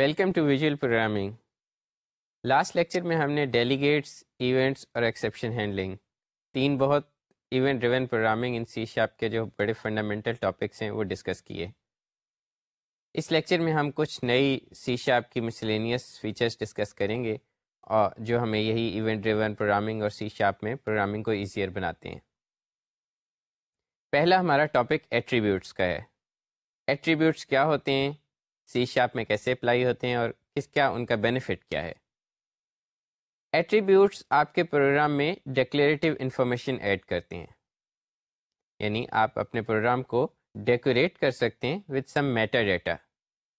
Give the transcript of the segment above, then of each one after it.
Welcome to visual programming last lecture میں ہم نے ڈیلیگیٹس ایونٹس اور ایکسیپشن ہینڈلنگ تین بہت event driven programming in C sharp کے جو بڑے فنڈامنٹل ٹاپکس ہیں وہ ڈسکس کیے. اس لیکچر میں ہم کچھ نئی سی شاپ کی مسلینیس فیچرس ڈسکس کریں گے اور جو ہمیں یہی ایونٹ ڈریون پروگرامنگ اور سی شاپ میں پروگرامنگ کو ایزیئر بناتے ہیں. پہلا ہمارا ٹاپک ایٹریبیوٹس کا ہے. ایٹریبیوٹس کیا ہوتے ہیں؟ سی شاپ میں کیسے اپلائی ہوتے ہیں اور کس کیا ان کا بینیفٹ کیا ہے۔ ایٹریبیوٹس آپ کے پروگرام میں ڈیکلیریٹیو انفارمیشن ایڈ کرتے ہیں۔ یعنی آپ اپنے پروگرام کو ڈیکوریٹ کر سکتے ہیں with some meta data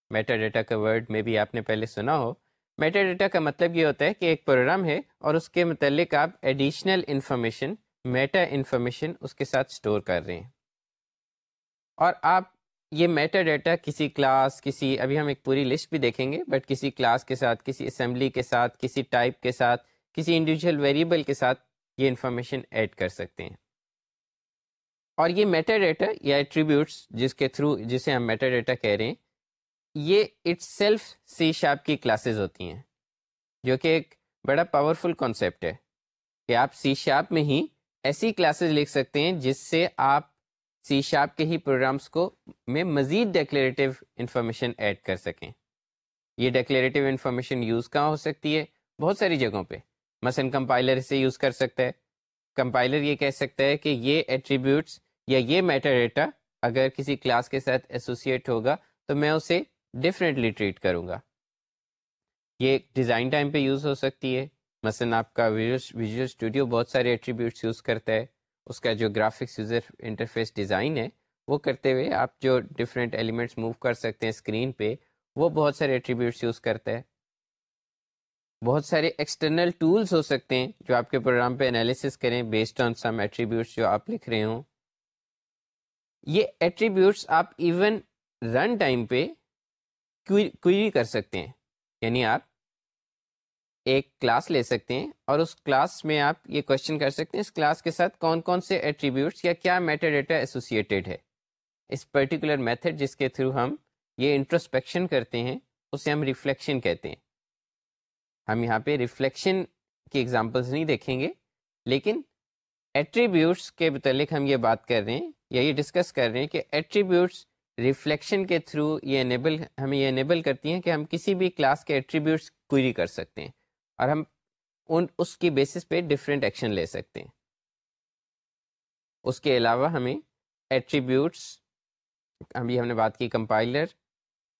meta data کا ورڈ میں بھی آپ نے پہلے سنا ہو۔ میٹا ڈیٹا کا مطلب یہ ہوتا ہے کہ ایک پروگرام ہے اور اس کے متعلق آپ ایڈیشنل انفارمیشن، میٹا انفارمیشن اس کے ساتھ اسٹور کر رہے ہیں۔ اور آپ یہ میٹا ڈیٹا کسی کلاس کسی، ابھی ہم ایک پوری لسٹ بھی دیکھیں گے بٹ کسی کلاس کے ساتھ، کسی اسمبلی کے ساتھ، کسی ٹائپ کے ساتھ، کسی انڈیویجول ویریبل کے ساتھ یہ انفارمیشن ایڈ کر سکتے ہیں۔ اور یہ میٹا ڈیٹا یا ایٹریبیوٹس جس کے تھرو جسے ہم میٹا ڈیٹا کہہ رہے ہیں، یہ اٹ سیلف سی شاپ کی کلاسز ہوتی ہیں، جو کہ ایک بڑا پاورفل کانسیپٹ ہے کہ آپ سی شاپ میں ہی ایسی کلاسز لکھ سکتے ہیں جس سے آپ سی شاپ کے ہی پروگرامس کو میں مزید ڈیکلیریٹیو انفارمیشن ایڈ کر سکیں۔ یہ ڈیکلیریٹیو انفارمیشن یوز کہاں ہو سکتی ہے؟ بہت ساری جگہوں پہ۔ مثلاً کمپائلر اسے یوز کر سکتا ہے۔ کمپائلر یہ کہہ سکتا ہے کہ یہ ایٹریبیوٹس یا یہ میٹر ڈیٹا اگر کسی کلاس کے ساتھ ایسوسیٹ ہوگا تو میں اسے ڈفرینٹلی ٹریٹ کروں گا۔ یہ ڈیزائن ٹائم پہ یوز ہو سکتی ہے۔ مثلاً آپ کا ویژول اسٹوڈیو بہت سارے ایٹریبیوٹس یوز کرتا ہے۔ اس کا جو گرافکس یوزر انٹرفیس ڈیزائن ہے، وہ کرتے ہوئے آپ جو ڈفرینٹ ایلیمنٹس موو کر سکتے ہیں اسکرین پہ، وہ بہت سارے ایٹریبیوٹس یوز کرتا ہے۔ بہت سارے ایکسٹرنل ٹولس ہو سکتے ہیں جو آپ کے پروگرام پہ انالیسس کریں بیسڈ آن سم ایٹریبیوٹس جو آپ لکھ رہے ہوں۔ یہ ایٹریبیوٹس آپ ایون رن ٹائم پہ کوئری کر سکتے ہیں۔ یعنی آپ ایک کلاس لے سکتے ہیں اور اس کلاس میں آپ یہ کوشچن کر سکتے ہیں اس کلاس کے ساتھ کون کون سے ایٹریبیوٹس یا کیا میٹر ڈیٹا ایسوسیٹیڈ ہے۔ اس پرٹیکولر میتھڈ جس کے تھرو ہم یہ انٹروسپیکشن کرتے ہیں، اسے ہم ریفلیکشن کہتے ہیں۔ ہم یہاں پہ ریفلیکشن کی ایگزامپلس نہیں دیکھیں گے، لیکن ایٹریبیوٹس کے متعلق ہم یہ بات کر رہے ہیں یا یہ ڈسکس کر رہے ہیں کہ ایٹریبیوٹس ریفلیکشن کے تھرو یہ انیبل ہمیں یہ انیبل کرتی ہیں کہ ہم کسی بھی کلاس کے ایٹریبیوٹس کوئری کر سکتے ہیں۔ اور ہم ان، اس کی بیسس پہ ڈفرینٹ ایکشن لے سکتے ہیں۔ اس کے علاوہ ہمیں ایٹریبیوٹس ابھی ہم نے بات کی compiler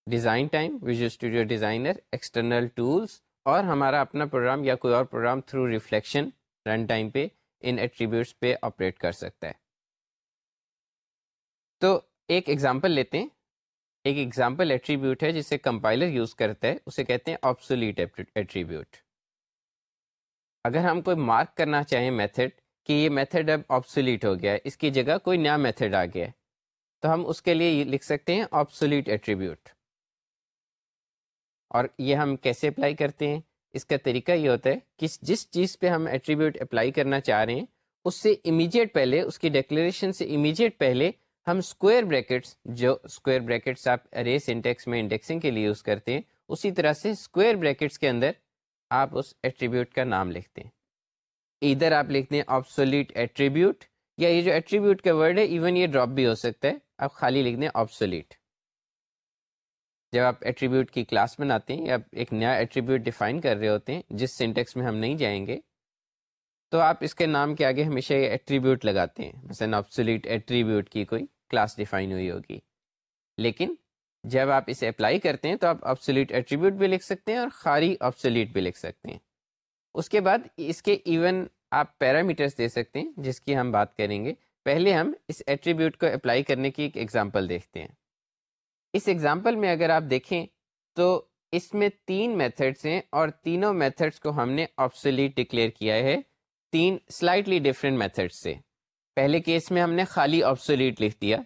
design time visual studio designer external tools اور ہمارا اپنا پروگرام یا کوئی اور program through reflection run time پہ ان ایٹریبیوٹس پہ آپریٹ کر سکتا ہے۔ تو ایک ایگزامپل لیتے ہیں۔ ایک ایگزامپل ایٹریبیوٹ ہے جسے کمپائلر یوز کرتا ہے، اسے کہتے ہیں آپسولیٹ ایٹریبیوٹ اگر ہم کوئی مارک کرنا چاہیں میتھڈ کہ یہ میتھڈ اب آپسولیٹ ہو گیا ہے، اس کی جگہ کوئی نیا میتھڈ آ گیا ہے، تو ہم اس کے لیے لکھ سکتے ہیں آپسولیٹ ایٹریبیوٹ اور یہ ہم کیسے اپلائی کرتے ہیں؟ اس کا طریقہ یہ ہوتا ہے کہ جس چیز پہ ہم ایٹریبیوٹ اپلائی کرنا چاہ رہے ہیں، اس سے امیجیٹ پہلے، اس کی ڈیکلیریشن سے امیجیٹ پہلے ہم اسکوئر بریکٹس جو اسکوئر بریکٹس آپ ارے سنٹیکس میں انڈیکسنگ کے لیے یوز کرتے ہیں، اسی طرح سے اسکوئر بریکٹس کے اندر آپ اس ایٹریبیوٹ کا نام لکھتے ہیں۔ ادھر آپ لکھتے ہیں آپسولیٹ ایٹریبیوٹ یا یہ جو ایٹریبیوٹ کا ورڈ ہے ایون یہ ڈراپ بھی ہو سکتا ہے۔ آپ خالی لکھ دیں آپسولیٹ جب آپ ایٹریبیوٹ کی کلاس بناتے ہیں، یا ایک نیا ایٹریبیوٹ ڈیفائن کر رہے ہوتے ہیں، جس سینٹیکس میں ہم نہیں جائیں گے، تو آپ اس کے نام کے آگے ہمیشہ یہ ایٹریبیوٹ لگاتے ہیں۔ مثلاً آپسولیٹ ایٹریبیوٹ کی کوئی کلاس ڈیفائن ہوئی ہوگی۔ لیکن جب آپ اسے اپلائی کرتے ہیں تو آپ آپسولیٹ ایٹریبیوٹ بھی لکھ سکتے ہیں اور خالی آپسولیٹ بھی لکھ سکتے ہیں۔ اس کے بعد اس کے ایون آپ پیرامیٹرس دے سکتے ہیں جس کی ہم بات کریں گے۔ پہلے ہم اس ایٹریبیوٹ کو اپلائی کرنے کی ایک ایگزامپل دیکھتے ہیں۔ اس ایگزامپل میں اگر آپ دیکھیں تو اس میں تین میتھڈس ہیں اور تینوں میتھڈس کو ہم نے آپسولیٹ ڈکلیئر کیا ہے۔ تین سلائٹلی ڈفرینٹ میتھڈ سے۔ پہلے کیس میں ہم نے خالی آپسولیٹ لکھ دیا۔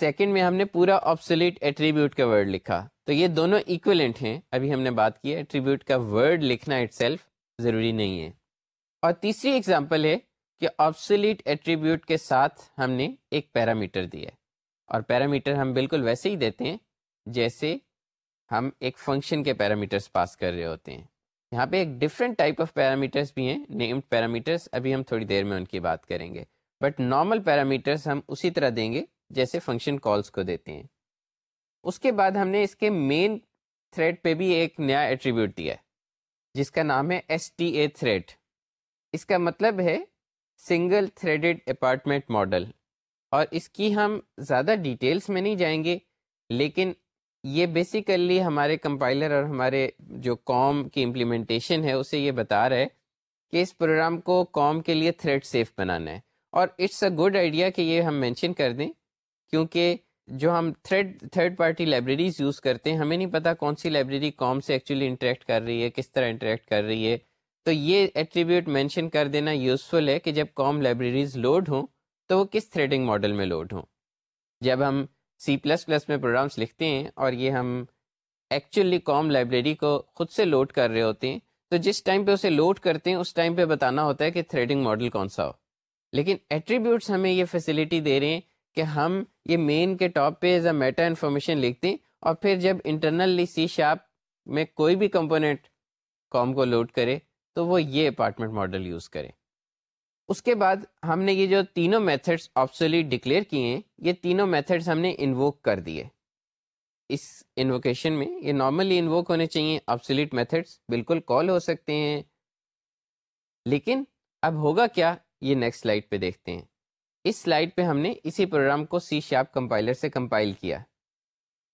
سیکنڈ میں ہم نے پورا آپسولیٹ ایٹریبیوٹ کا ورڈ لکھا۔ تو یہ دونوں ایکولنٹ ہیں۔ ابھی ہم نے بات کی ایٹریبیوٹ کا ورڈ لکھنا اٹ سیلف ضروری نہیں ہے۔ اور تیسری ایگزامپل ہے کہ آپسولیٹ ایٹریبیوٹ کے ساتھ ہم نے ایک پیرامیٹر دیا اور پیرامیٹر ہم بالکل ویسے ہی دیتے ہیں جیسے ہم ایک فنکشن کے پیرامیٹرس پاس کر رہے ہوتے ہیں۔ یہاں پہ ایک ڈفرینٹ ٹائپ آف پیرامیٹرس بھی ہیں۔ نیمڈ پیرامیٹرس ابھی ہم تھوڑی دیر میں ان کی بات کریں گے۔ بٹ نارمل پیرامیٹرس ہم اسی طرح دیں گے۔ جیسے فنکشن کالس کو دیتے ہیں۔ اس کے بعد ہم نے اس کے مین تھریڈ پہ بھی ایک نیا ایٹریبیوٹ دیا ہے، جس کا نام ہے ایس ٹی اے تھریڈ اس کا مطلب ہے سنگل تھریڈڈ اپارٹمنٹ ماڈل اور اس کی ہم زیادہ ڈیٹیلس میں نہیں جائیں گے، لیکن یہ بیسیکلی ہمارے کمپائلر اور ہمارے جو کام کی امپلیمنٹیشن ہے، اسے یہ بتا رہا ہے کہ اس پروگرام کو کام کے لیے تھریڈ سیف بنانا ہے۔ اور اٹس اے گڈ آئیڈیا کہ یہ ہم مینشن کر دیں۔ کیونکہ جو ہم thread third party libraries use کرتے ہیں، ہمیں نہیں پتا کون سی لائبریری کام سے ایکچولی انٹریکٹ کر رہی ہے، کس طرح انٹریکٹ کر رہی ہے۔ تو یہ ایٹریبیوٹ مینشن کر دینا یوزفل ہے کہ جب کام لائبریریز لوڈ ہوں تو وہ کس تھریڈنگ ماڈل میں لوڈ ہوں۔ جب ہم سی پلس پلس میں پروگرامس لکھتے ہیں اور یہ ہم ایکچولی کام لائبریری کو خود سے لوڈ کر رہے ہوتے ہیں، تو جس ٹائم پہ اسے لوڈ کرتے ہیں، اس ٹائم پہ بتانا ہوتا ہے کہ تھریڈنگ ماڈل کون سا ہو۔ لیکن ایٹریبیوٹس ہمیں یہ فیسلٹی دے رہے ہیں کہ ہم یہ مین کے ٹاپ پہ ایز اے میٹا انفارمیشن لکھتے ہیں اور پھر جب انٹرنلی سی شاپ میں کوئی بھی کمپوننٹ کام کو لوڈ کرے تو وہ یہ اپارٹمنٹ ماڈل یوز کرے۔ اس کے بعد ہم نے یہ جو تینوں میتھڈس آپسولیٹ ڈکلیئر کیے ہیں، یہ تینوں میتھڈس ہم نے انووک کر دیے۔ اس انووکیشن میں یہ نارملی انووک ہونے چاہیے آپسولیٹ میتھڈس بالکل کال ہو سکتے ہیں۔ لیکن اب ہوگا کیا؟ یہ نیکسٹ سلائڈ پہ دیکھتے ہیں۔ اس سلائڈ پہ ہم نے اسی پروگرام کو سی شاپ کمپائلر سے کمپائل کیا۔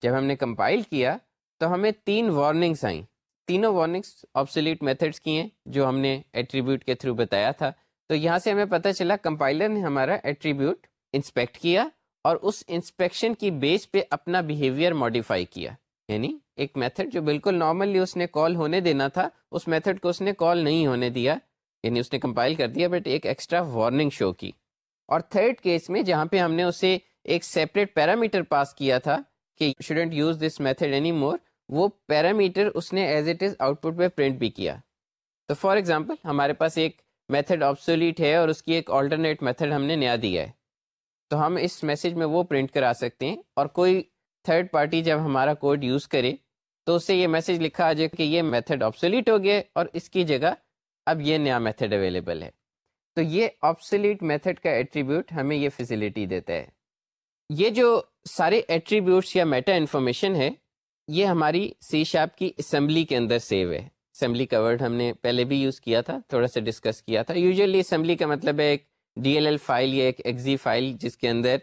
جب ہم نے کمپائل کیا تو ہمیں تین وارننگس آئیں۔ تینوں وارننگس آپسولیٹ میتھڈس کی ہیں جو ہم نے ایٹریبیوٹ کے تھرو بتایا تھا۔ تو یہاں سے ہمیں پتہ چلا کمپائلر نے ہمارا ایٹریبیوٹ انسپیکٹ کیا اور اس انسپیکشن کی بیس پہ اپنا بیہیویئر ماڈیفائی کیا۔ یعنی ایک میتھڈ جو بالکل نارملی اس نے کال ہونے دینا تھا، اس میتھڈ کو اس نے کال نہیں ہونے دیا یعنی اس نے کمپائل کر دیا بٹ ایک ایکسٹرا وارننگ شو کی۔ اور تھرڈ کیس میں جہاں پہ ہم نے اسے ایک سیپریٹ پیرامیٹر پاس کیا تھا کہ student use this method any more وہ پیرامیٹر اس نے as it is out put پہ پرنٹ بھی کیا۔ تو فار ایگزامپل ہمارے پاس ایک میتھڈ آپسولیٹ ہے اور اس کی ایک آلٹرنیٹ میتھڈ ہم نے نیا دیا ہے۔ تو ہم اس میسج میں وہ پرنٹ کرا سکتے ہیں اور کوئی تھرڈ پارٹی جب ہمارا کوڈ یوز کرے، تو اسے یہ میسج لکھا آ جائے کہ یہ میتھڈ آپسولیٹ ہو گیا اور اس کی جگہ اب یہ نیا میتھڈ اویلیبل ہے۔ تو یہ آپسلیٹ میتھڈ کا ایٹریبیوٹ ہمیں یہ فیسلٹی دیتا ہے۔ یہ جو سارے ایٹریبیوٹس یا میٹا انفارمیشن ہے یہ ہماری سی شاپ کی اسمبلی کے اندر سیو ہے۔ اسمبلی کا ورڈ ہم نے پہلے بھی یوز کیا تھا، تھوڑا سا ڈسکس کیا تھا۔ یوزلی اسمبلی کا مطلب ہے ایک ڈی ایل ایل فائل یا ایک ایگزی فائل جس کے اندر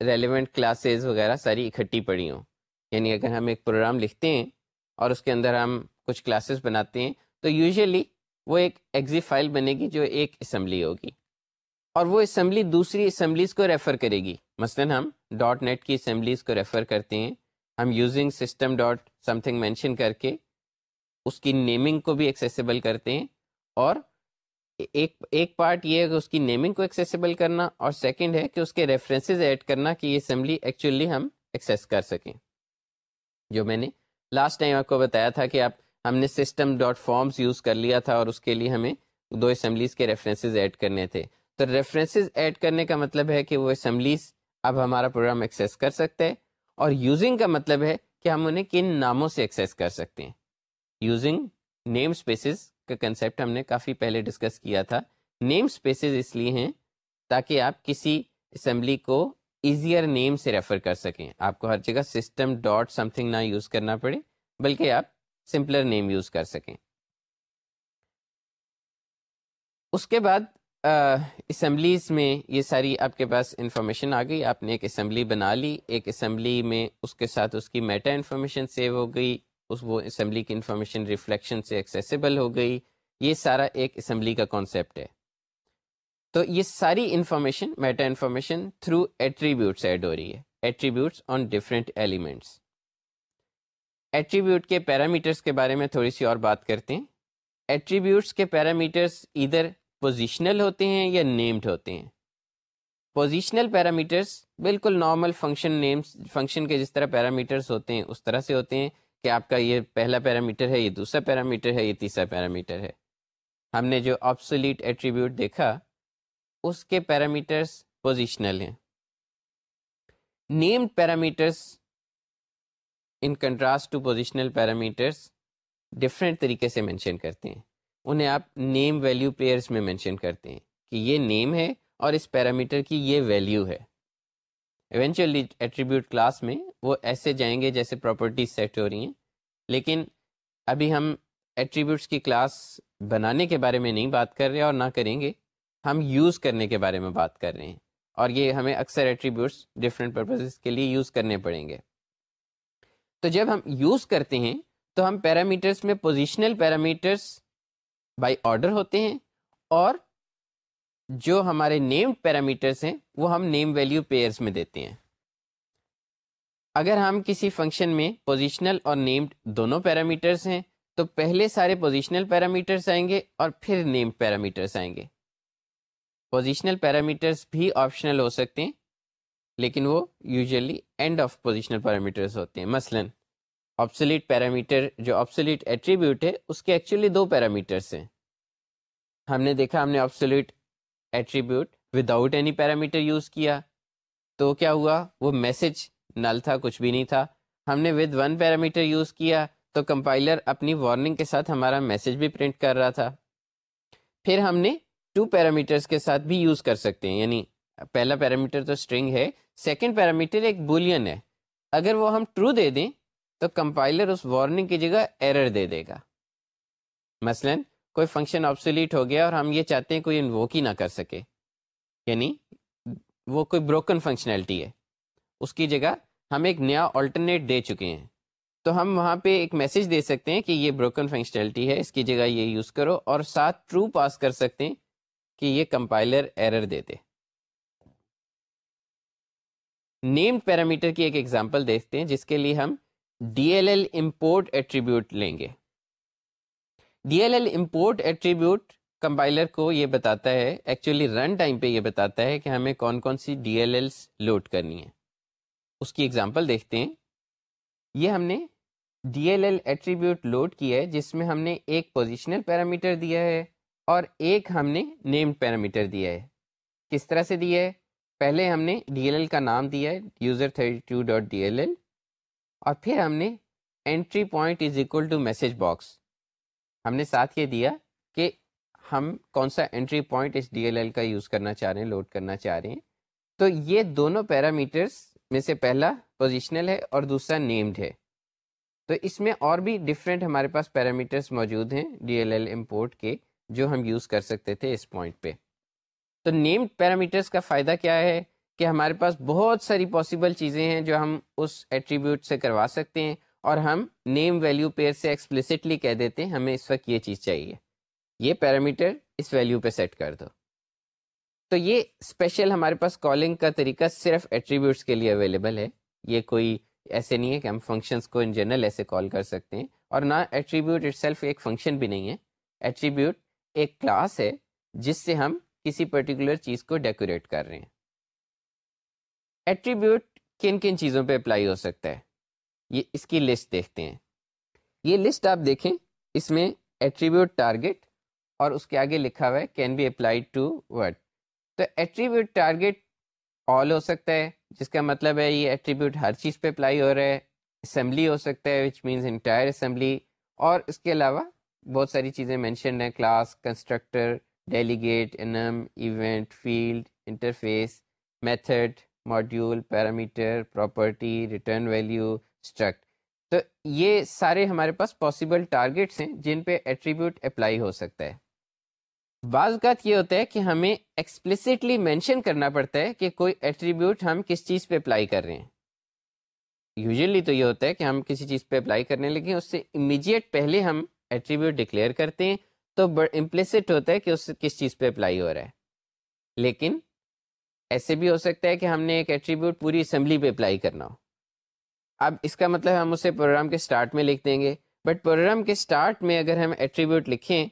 ریلیونٹ کلاسز وغیرہ ساری اکٹھی پڑی ہوں۔ یعنی اگر ہم ایک پروگرام لکھتے ہیں اور اس کے اندر ہم کچھ کلاسز بناتے ہیں، تو یوزلی وہ ایک ایگزی فائل بنے گی جو ایک اسمبلی ہوگی اور وہ اسمبلی دوسری اسمبلیز کو ریفر کرے گی۔ مثلا ہم. ڈاٹ نیٹ کی اسمبلیز کو ریفر کرتے ہیں۔ ہم using system dot something mention کر کے اس کی نیمنگ کو بھی ایکسیسیبل کرتے ہیں اور ایک ایک پارٹ یہ ہے کہ اس کی نیمنگ کو ایکسیسیبل کرنا اور سیکنڈ ہے کہ اس کے ریفرنسز ایڈ کرنا کہ یہ اسمبلی ایکچولی ہم ایکسیس کر سکیں۔ جو میں نے لاسٹ ٹائم آپ کو بتایا تھا کہ آپ ہم نے سسٹم ڈاٹ فارمس یوز کر لیا تھا اور اس کے لیے ہمیں دو اسمبلیز کے ریفرنسز ایڈ کرنے تھے۔ تو ریفرنسز ایڈ کرنے کا مطلب ہے کہ وہ اسمبلیز اب ہمارا پروگرام ایکسیس کر سکتے ہیں اور یوزنگ کا مطلب ہے کہ ہم انہیں کن ناموں سے ایکسیس کر سکتے ہیں۔ یوزنگ نیم اسپیسیز کا کنسیپٹ ہم نے کافی پہلے ڈسکس کیا تھا۔ نیم اسپیسیز اس لیے ہیں تاکہ آپ کسی اسمبلی کو ایزیئر نیم سے ریفر کر سکیں۔ آپ کو ہر جگہ سسٹم ڈاٹ سم تھنگ نہ یوز کرنا پڑے، بلکہ آپ سمپلر نیم یوز کر سکیں۔ اس کے بعد اسمبلیز میں یہ ساری آپ کے پاس انفارمیشن آ گئی۔ آپ نے ایک اسمبلی بنا لی۔ ایک اسمبلی میں اس کے ساتھ اس کی میٹا انفارمیشن سیو ہو گئی۔ اس وہ اسمبلی کی انفارمیشن ریفلیکشن سے ایکسیسیبل ہو گئی۔ یہ سارا ایک اسمبلی کا کانسیپٹ ہے۔ تو یہ ساری information meta information through attributes add ہو رہی ہے۔ Attributes on different elements attribute کے پیرامیٹرس کے بارے میں تھوڑی سی اور بات کرتے ہیں۔ ایٹریبیوٹس کے پیرامیٹرس ادھر پوزیشنل ہوتے ہیں یا نیمڈ ہوتے ہیں۔ پوزیشنل پیرامیٹرس بالکل نارمل فنکشن نیمس فنکشن کے جس طرح پیرامیٹرس ہوتے ہیں، اس طرح سے ہوتے ہیں کہ آپ کا یہ پہلا پیرامیٹر ہے، یہ دوسرا پیرامیٹر ہے، یہ تیسرا پیرامیٹر ہے۔ ہم نے جو آپسولیٹ ایٹریبیوٹ دیکھا، اس کے پیرامیٹرس پوزیشنل ہیں۔ Named parameters in contrast to positional parameters different طریقے سے مینشن کرتے ہیں۔ انہیں آپ نیم ویلیو پیئرس میں مینشن کرتے ہیں کہ یہ نیم ہے اور اس پیرامیٹر کی یہ ویلیو ہے۔ ایونچولی ایٹریبیوٹ کلاس میں وہ ایسے جائیں گے جیسے پراپرٹیز سیٹ ہو رہی ہیں۔ لیکن ابھی ہم ایٹریبیوٹس کی کلاس بنانے کے بارے میں نہیں بات کر رہے اور نہ کریں گے، ہم یوز کرنے کے بارے میں بات کر رہے ہیں اور یہ ہمیں اکثر ایٹریبیوٹس ڈفرینٹ پرپز کے لیے یوز کرنے پڑیں گے۔ تو جب ہم یوز کرتے ہیں تو ہم پیرامیٹرس میں پوزیشنل پیرامیٹرس بائی آرڈر ہوتے ہیں اور جو ہمارے نیم پیرامیٹرس ہیں وہ ہم نیم ویلیو پیئرس میں دیتے ہیں۔ اگر ہم کسی فنکشن میں پوزیشنل اور نیمڈ دونوں پیرامیٹرس ہیں تو پہلے سارے پوزیشنل پیرامیٹرس آئیں گے اور پھر نیم پیرامیٹرس آئیں گے۔ پوزیشنل پیرامیٹرس بھی آپشنل ہو سکتے ہیں لیکن وہ usually end of positional parameters ہوتے ہیں۔ مثلا آپسلیٹ پیرامیٹر جو آپسلیٹ ایٹریبیوٹ ہے، اس کے ایکچولی دو پیرامیٹرس ہیں۔ ہم نے دیکھا، ہم نے obsolete attribute without any parameter use کیا۔ تو کیا ہوا؟ وہ میسج نل تھا، کچھ بھی نہیں تھا۔ ہم نے ود ون پیرامیٹر یوز کیا تو کمپائلر اپنی وارننگ کے ساتھ ہمارا میسج بھی پرنٹ کر رہا تھا۔ پھر ہم نے ٹو پیرامیٹرس کے ساتھ بھی یوز کر سکتے ہیں۔ یعنی پہلا پیرامیٹر تو اسٹرنگ ہے سیکنڈ پیرامیٹر ایک بولین ہے۔ اگر وہ ہم ٹرو دے دیں، تو کمپائلر اس وارننگ کی جگہ ایرر دے دے گا۔ مثلا کوئی فنکشن آپسولیٹ ہو گیا اور ہم یہ چاہتے ہیں کوئی انووک ہی نہ کر سکے۔ یعنی وہ کوئی بروکن فنکشنلٹی ہے۔ اس کی جگہ ہم ایک نیا آلٹرنیٹ دے چکے ہیں۔ تو ہم وہاں پہ ایک میسج دے سکتے ہیں کہ یہ بروکن فنکشنلٹی ہے، اس کی جگہ یہ یوز کرو اور ساتھ ٹرو پاس کر سکتے ہیں کہ یہ کمپائلر ایرر دے دے۔ نیمڈ پیرامیٹر کی ایک ایگزامپل دیکھتے ہیں، جس کے لیے ہم D L L import attribute لیں گے۔ D L L import attribute compiler کو یہ بتاتا ہے ایکچولی رن ٹائم پہ یہ بتاتا ہے کہ ہمیں کون کون سی ڈی ایل ایلس لوڈ کرنی ہے اس کی ایگزامپل دیکھتے ہیں۔ یہ ہم نے D L L attribute load کیا ہے، جس میں ہم نے ایک پوزیشنل پیرامیٹر دیا ہے اور ایک ہم نے نیم پیرامیٹر دیا ہے۔ کس طرح سے دیا ہے؟ پہلے ہم نے ڈی ایل ایل کا نام دیا ہے user thirty two dot D L L اور پھر ہم نے entry point is equal to message box ہم نے ساتھ یہ دیا کہ ہم کون سا انٹری پوائنٹ اس ڈی ایل ایل کا یوز کرنا چاہ رہے ہیں لوڈ کرنا چاہ رہے ہیں۔ تو یہ دونوں پیرامیٹرس میں سے پہلا پوزیشنل ہے اور دوسرا نیمڈ ہے۔ تو اس میں اور بھی ڈفرینٹ ہمارے پاس پیرامیٹرس موجود ہیں ڈی ایل ایل امپورٹ کے، جو ہم یوز کر سکتے تھے اس پوائنٹ پہ۔ تو نیمڈ پیرامیٹرس کا فائدہ کیا ہے کہ ہمارے پاس بہت ساری پاسبل چیزیں ہیں جو ہم اس ایٹریبیوٹ سے کروا سکتے ہیں اور ہم نیم ویلیو پیئر سے ایکسپلسٹلی کہہ دیتے ہیں، ہمیں اس وقت یہ چیز چاہیے۔ یہ پیرامیٹر اس ویلیو پہ سیٹ کر دو۔ تو یہ اسپیشل ہمارے پاس کالنگ کا طریقہ صرف ایٹریبیوٹس کے لیے اویلیبل ہے۔ یہ کوئی ایسے نہیں ہے کہ ہم فنکشنس کو ان جنرل ایسے کال کر سکتے ہیں۔ اور نہ ایٹریبیوٹ اٹ سیلف ایک فنکشن بھی نہیں ہے۔ ایٹریبیوٹ ایک کلاس ہے جس سے ہم کسی پرٹیکولر چیز کو ڈیکوریٹ کر رہے ہیں۔ ایٹریبیوٹ کن کن چیزوں پہ اپلائی ہو سکتا ہے؟ یہ اس کی لسٹ دیکھتے ہیں۔ یہ لسٹ آپ دیکھیں، اس میں ایٹریبیوٹ ٹارگیٹ اور اس کے آگے لکھا ہوا ہے can be apply to word تو ایٹریبیوٹ ٹارگیٹ آل ہو سکتا ہے، جس کا مطلب ہے یہ ایٹریبیوٹ ہر چیز پہ اپلائی ہو رہا ہے اسمبلی ہو سکتا ہے وچ مینس انٹائر اسمبلی اور اس کے علاوہ بہت ساری چیزیں مینشنڈ ہیں class constructor delegate enum event field interface method module parameter property return value struct تو یہ سارے ہمارے پاس پاسبل ٹارگیٹس ہیں جن پہ ایٹریبیوٹ اپلائی ہو سکتا ہے۔ بعض اوقات یہ ہوتا ہے کہ ہمیں ایکسپلسٹلی مینشن کرنا پڑتا ہے کہ کوئی ایٹریبیوٹ ہم کس چیز پہ اپلائی کر رہے ہیں۔ یوزلی تو یہ ہوتا ہے کہ ہم کسی چیز پہ اپلائی کرنے لیکن اس سے امیجیٹ پہلے ہم ایٹریبیوٹ ڈکلیئر کرتے ہیں تو امپلیسٹ ہوتا ہے کہ اس کس چیز پہ اپلائی ہو رہا ہے۔ لیکن ایسے بھی ہو سکتا ہے کہ ہم نے ایک ایٹریبیوٹ پوری اسمبلی پہ اپلائی کرنا ہو۔ اب اس کا مطلب ہم اسے پروگرام کے اسٹارٹ میں لکھ دیں گے۔ بٹ پروگرام کے اسٹارٹ میں اگر ہم ایٹریبیوٹ لکھیں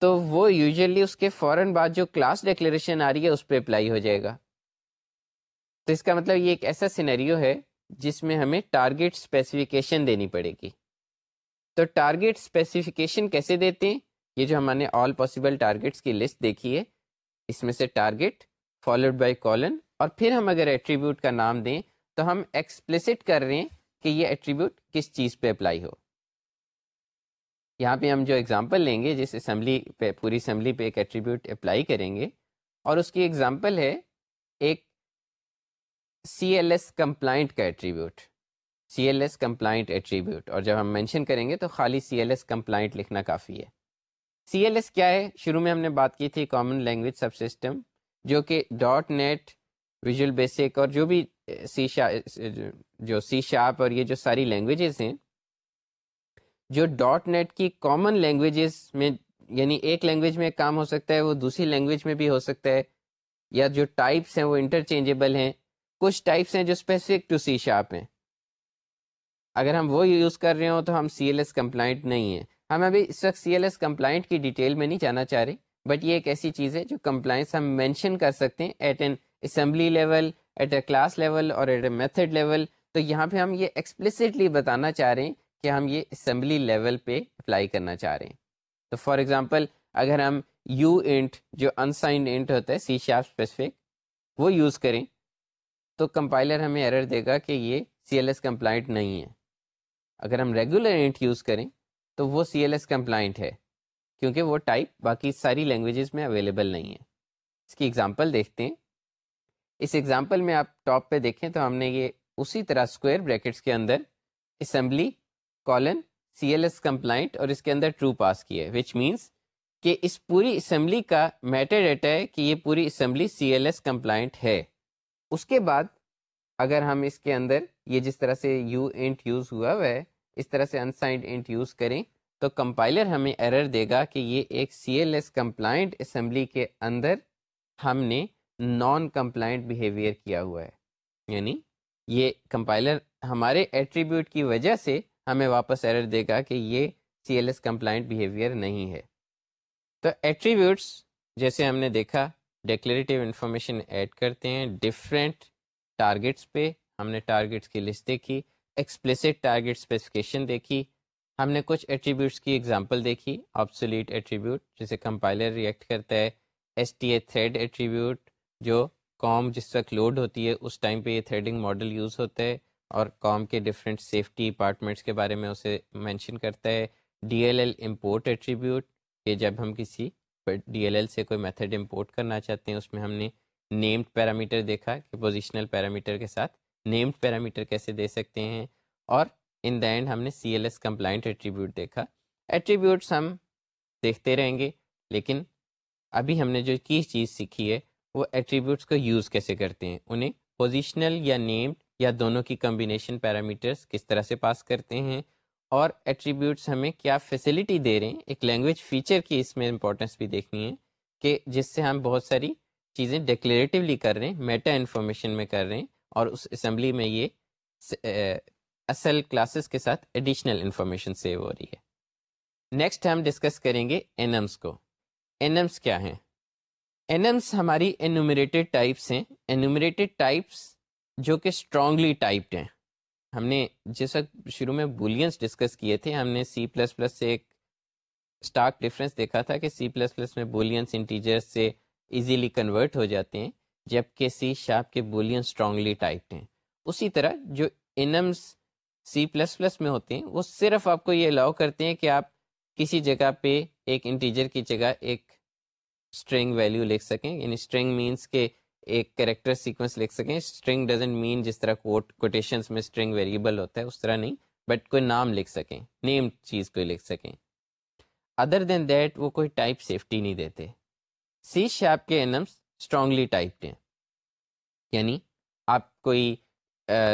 تو وہ یوزلی اس کے فوراً بعد جو کلاس ڈیکلیریشن آ رہی ہے اس پہ اپلائی ہو جائے گا۔ تو اس کا مطلب یہ ایک ایسا سینیریو ہے جس میں ہمیں ٹارگیٹ اسپیسیفکیشن دینی پڑے گی۔ تو ٹارگیٹ اسپیسیفکیشن کیسے دیتے ہیں؟ یہ جو ہم نے آل پاسبل ٹارگیٹس کی لسٹ دیکھی ہے، اس میں سے ٹارگیٹ فالوڈ بائی کالن اور پھر ہم اگر ایٹریبیوٹ کا نام دیں تو ہم ایکسپلسٹ کر رہے ہیں کہ یہ ایٹریبیوٹ کس چیز پہ اپلائی ہو۔ یہاں پہ ہم جو ایگزامپل لیں گے، جس اسمبلی پہ، پوری اسمبلی پہ ایک ایٹریبیوٹ اپلائی کریں گے، اور اس کی ایگزامپل ہے ایک سی ایل ایس کمپلائنٹ کا attribute C L S compliant attribute اور جب ہم مینشن کریں گے تو خالی سی ایل ایس کمپلائنٹ لکھنا کافی ہے۔ سی ایل ایس کیا ہے؟ شروع میں ہم نے بات کی تھی کامن لینگویج سب سسٹم جو کہ ڈاٹ نیٹ ویژول بیسک اور جو بھی سی شا جو سی شاپ اور یہ جو ساری لینگویجز ہیں، جو ڈاٹ نیٹ کی کامن لینگویجز میں یعنی ایک لینگویج میں کام ہو سکتا ہے، وہ دوسری لینگویج میں بھی ہو سکتا ہے، یا جو ٹائپس ہیں وہ انٹرچینجیبل ہیں، کچھ ٹائپس ہیں جو اسپیسیفک ٹو سی شاپ ہیں۔ اگر ہم وہ یوز کر رہے ہوں تو ہم سی ایل ایس کمپلائنٹ نہیں ہیں۔ ہم ابھی اس وقت سی ایل ایس کمپلائنٹ کی ڈیٹیل میں نہیں جانا چاہ رہے بٹ یہ ایک ایسی چیز ہے جو کمپلائنس ہم مینشن کر سکتے ہیں at an assembly level at a class level اور ایٹ اے میتھڈ لیول تو یہاں پہ ہم یہ ایکسپلسٹلی بتانا چاہ رہے ہیں کہ ہم یہ اسمبلی لیول پہ اپلائی کرنا چاہ رہے ہیں۔ تو فار ایگزامپل اگر ہم یو انٹ جو انسائنڈ انٹ ہوتا ہے سی شاپ اسپیسیفک وہ یوز کریں، تو کمپائلر ہمیں ایرر دے گا کہ یہ سی ایل ایس کمپلائنٹ نہیں ہے۔ اگر ہم ریگولر انٹ یوز کریں تو وہ سی ایل ایس کمپلائنٹ ہے، کیونکہ وہ ٹائپ باقی ساری لینگویجز میں اویلیبل نہیں ہے۔ اس کی ایگزامپل دیکھتے ہیں۔ اس ایگزامپل میں آپ ٹاپ پہ دیکھیں تو ہم نے یہ اسی طرح اسکوائر بریکٹس کے اندر assembly colon C L S compliant اور اس کے اندر ٹرو پاس کیے وچ مینس کہ اس پوری اسمبلی کا میٹر ڈیٹا ہے کہ یہ پوری assembly C L S compliant ہے۔ اس کے بعد اگر ہم اس کے اندر یہ جس طرح سے یو انٹ یوز ہوا ہوا ہے اس طرح سے انسائنڈ انٹ یوز کریں تو کمپائلر ہمیں ایرر دے گا کہ یہ ایک C L S compliant assembly کے اندر ہم نے نان کمپلائنٹ بیہیویئر کیا ہوا ہے۔ یعنی یہ کمپائلر ہمارے ایٹریبیوٹ کی وجہ سے ہمیں واپس ایرر دے گا کہ یہ C L S compliant behaviour نہیں ہے۔ تو ایٹریبیوٹس جیسے ہم نے دیکھا ڈیکلیریٹیو انفارمیشن ایڈ کرتے ہیں ڈفرینٹ ٹارگیٹس پہ ہم نے ٹارگیٹس کی لسٹ دیکھی۔ ایکسپلیسٹ ٹارگیٹ اسپیسیفکیشن دیکھی۔ ہم نے کچھ ایٹریبیوٹس کی ایگزامپل دیکھی آپسولیٹ ایٹریبیوٹ جسے کمپائلر ریئیکٹ کرتا ہے S T A thread attribute جو کام جس وقت لوڈ ہوتی ہے، اس ٹائم پہ یہ تھریڈنگ ماڈل یوز ہوتا ہے۔ اور کام کے ڈفرینٹ سیفٹی اپارٹمنٹس کے بارے میں اسے مینشن کرتا ہے۔ D L L import attribute کہ جب ہم کسی ڈی ایل ایل سے کوئی میتھڈ امپورٹ کرنا چاہتے ہیں، اس میں ہم نے نیمڈ پیرامیٹر دیکھا، کہ پوزیشنل پیرامیٹر کے ساتھ نیمڈ پیرامیٹر کیسے دے سکتے ہیں؟ اور ان دا اینڈ ہم نے C L S compliant attribute دیکھا۔ ایٹریبیوٹس ہم دیکھتے رہیں گے، لیکن ابھی ہم نے جو کی چیز سیکھی ہے، وہ ایٹریبیوٹس کو یوز کیسے کرتے ہیں؟ انہیں پوزیشنل یا نیمڈ یا دونوں کی کمبینیشن پیرامیٹرس کس طرح سے پاس کرتے ہیں؟ اور ایٹریبیوٹس ہمیں کیا فیسلٹی دے رہے ہیں؟ ایک لینگویج فیچر کی اس میں امپورٹنس بھی دیکھنی ہے کہ جس سے ہم بہت ساری چیزیں ڈکلیریٹیولی کر رہے ہیں میٹا انفارمیشن میں کر رہے ہیں۔ اور اس اسمبلی میں یہ اصل کلاسز کے ساتھ ایڈیشنل انفارمیشن سیو ہو رہی ہے۔ نیکسٹ ہم ڈسکس کریں گے این ایمس کو۔ این ایمس کیا ہیں؟ این ایمس ہماری انومریٹیڈ ٹائپس ہیں۔ انومریٹیڈ ٹائپس جو کہ اسٹرانگلی ٹائپڈ ہیں۔ ہم نے جس وقت شروع میں بولینس ڈسکس کیے تھے، ہم نے سی پلس پلس سے ایک اسٹارک ڈفرینس دیکھا تھا کہ سی پلس پلس میں بولینس انٹیجرس سے ایزیلی کنورٹ ہو جاتے ہیں۔ جبکہ سی شاپ کے بولین اسٹرانگلی ٹائپڈ ہیں۔ اسی طرح جو انمس سی پلس پلس میں ہوتے ہیں، وہ صرف آپ کو یہ الاؤ کرتے ہیں کہ آپ کسی جگہ پہ ایک انٹیجر کی جگہ ایک اسٹرنگ ویلیو لکھ سکیں۔ یعنی اسٹرنگ مینس کے ایک کریکٹر سیکوینس لکھ سکیں۔ اسٹرنگ ڈزنٹ مین جس طرح کوٹ کوٹیشنس میں اسٹرنگ ویریبل ہوتا ہے، اس طرح نہیں بٹ کوئی نام لکھ سکیں نیم چیز کوئی لکھ سکیں۔ ادر دین دیٹ وہ کوئی ٹائپ سیفٹی نہیں دیتے۔ سی شاپ کے انمس اسٹرانگلی ٹائپڈ ہیں۔ یعنی آپ کوئی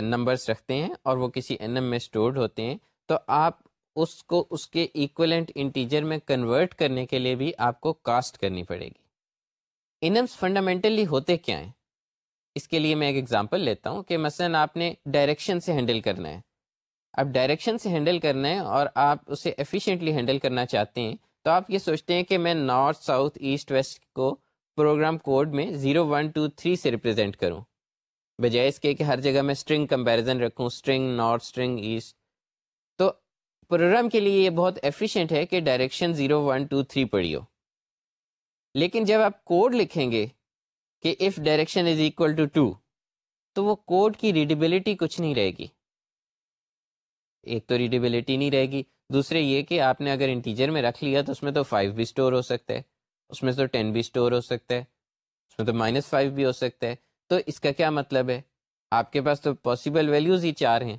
نمبرس رکھتے ہیں اور وہ کسی این ایم میں اسٹورڈ ہوتے ہیں، تو آپ اس کو اس کے ایکولنٹ انٹیجر میں کنورٹ کرنے کے لیے بھی آپ کو کاسٹ کرنی پڑے گی۔ انمس فنڈامنٹلی ہوتے کیا ہیں؟ اس کے لیے میں ایک ایگزامپل لیتا ہوں کہ مثلا آپ نے ڈائریکشن سے ہینڈل کرنا ہے۔ اب ڈائریکشن سے ہینڈل کرنا ہے اور آپ اسے ایفیشینٹلی ہینڈل کرنا چاہتے ہیں، تو آپ یہ سوچتے ہیں کہ میں نارتھ ساؤتھ ایسٹ ویسٹ کو پروگرام کوڈ میں زیرو ون ٹو تھری سے ریپرزینٹ کروں۔ بجائے اس کے کہ ہر جگہ میں اسٹرنگ کمپیریزن رکھوں اسٹرنگ نارتھ اسٹرنگ ایسٹ تو پروگرام کے لیے یہ بہت ایفیشینٹ ہے کہ direction zero one two three پڑھی ہو۔ لیکن جب آپ کوڈ لکھیں گے کہ if direction is equal to two تو وہ کوڈ کی ریڈیبلٹی کچھ نہیں رہے گی۔ ایک تو ریڈیبلٹی نہیں رہے گی، دوسرے یہ کہ آپ نے اگر انٹیجر میں رکھ لیا تو اس میں تو فائیو بھی اسٹور ہو سکتا ہے۔ اس میں تو ٹین بھی اسٹور ہو سکتا ہے اس میں تو مائنس فائیو بھی ہو سکتا ہے تو اس کا کیا مطلب ہے؟ آپ کے پاس تو پاسبل ویلیوز ہی چار ہیں۔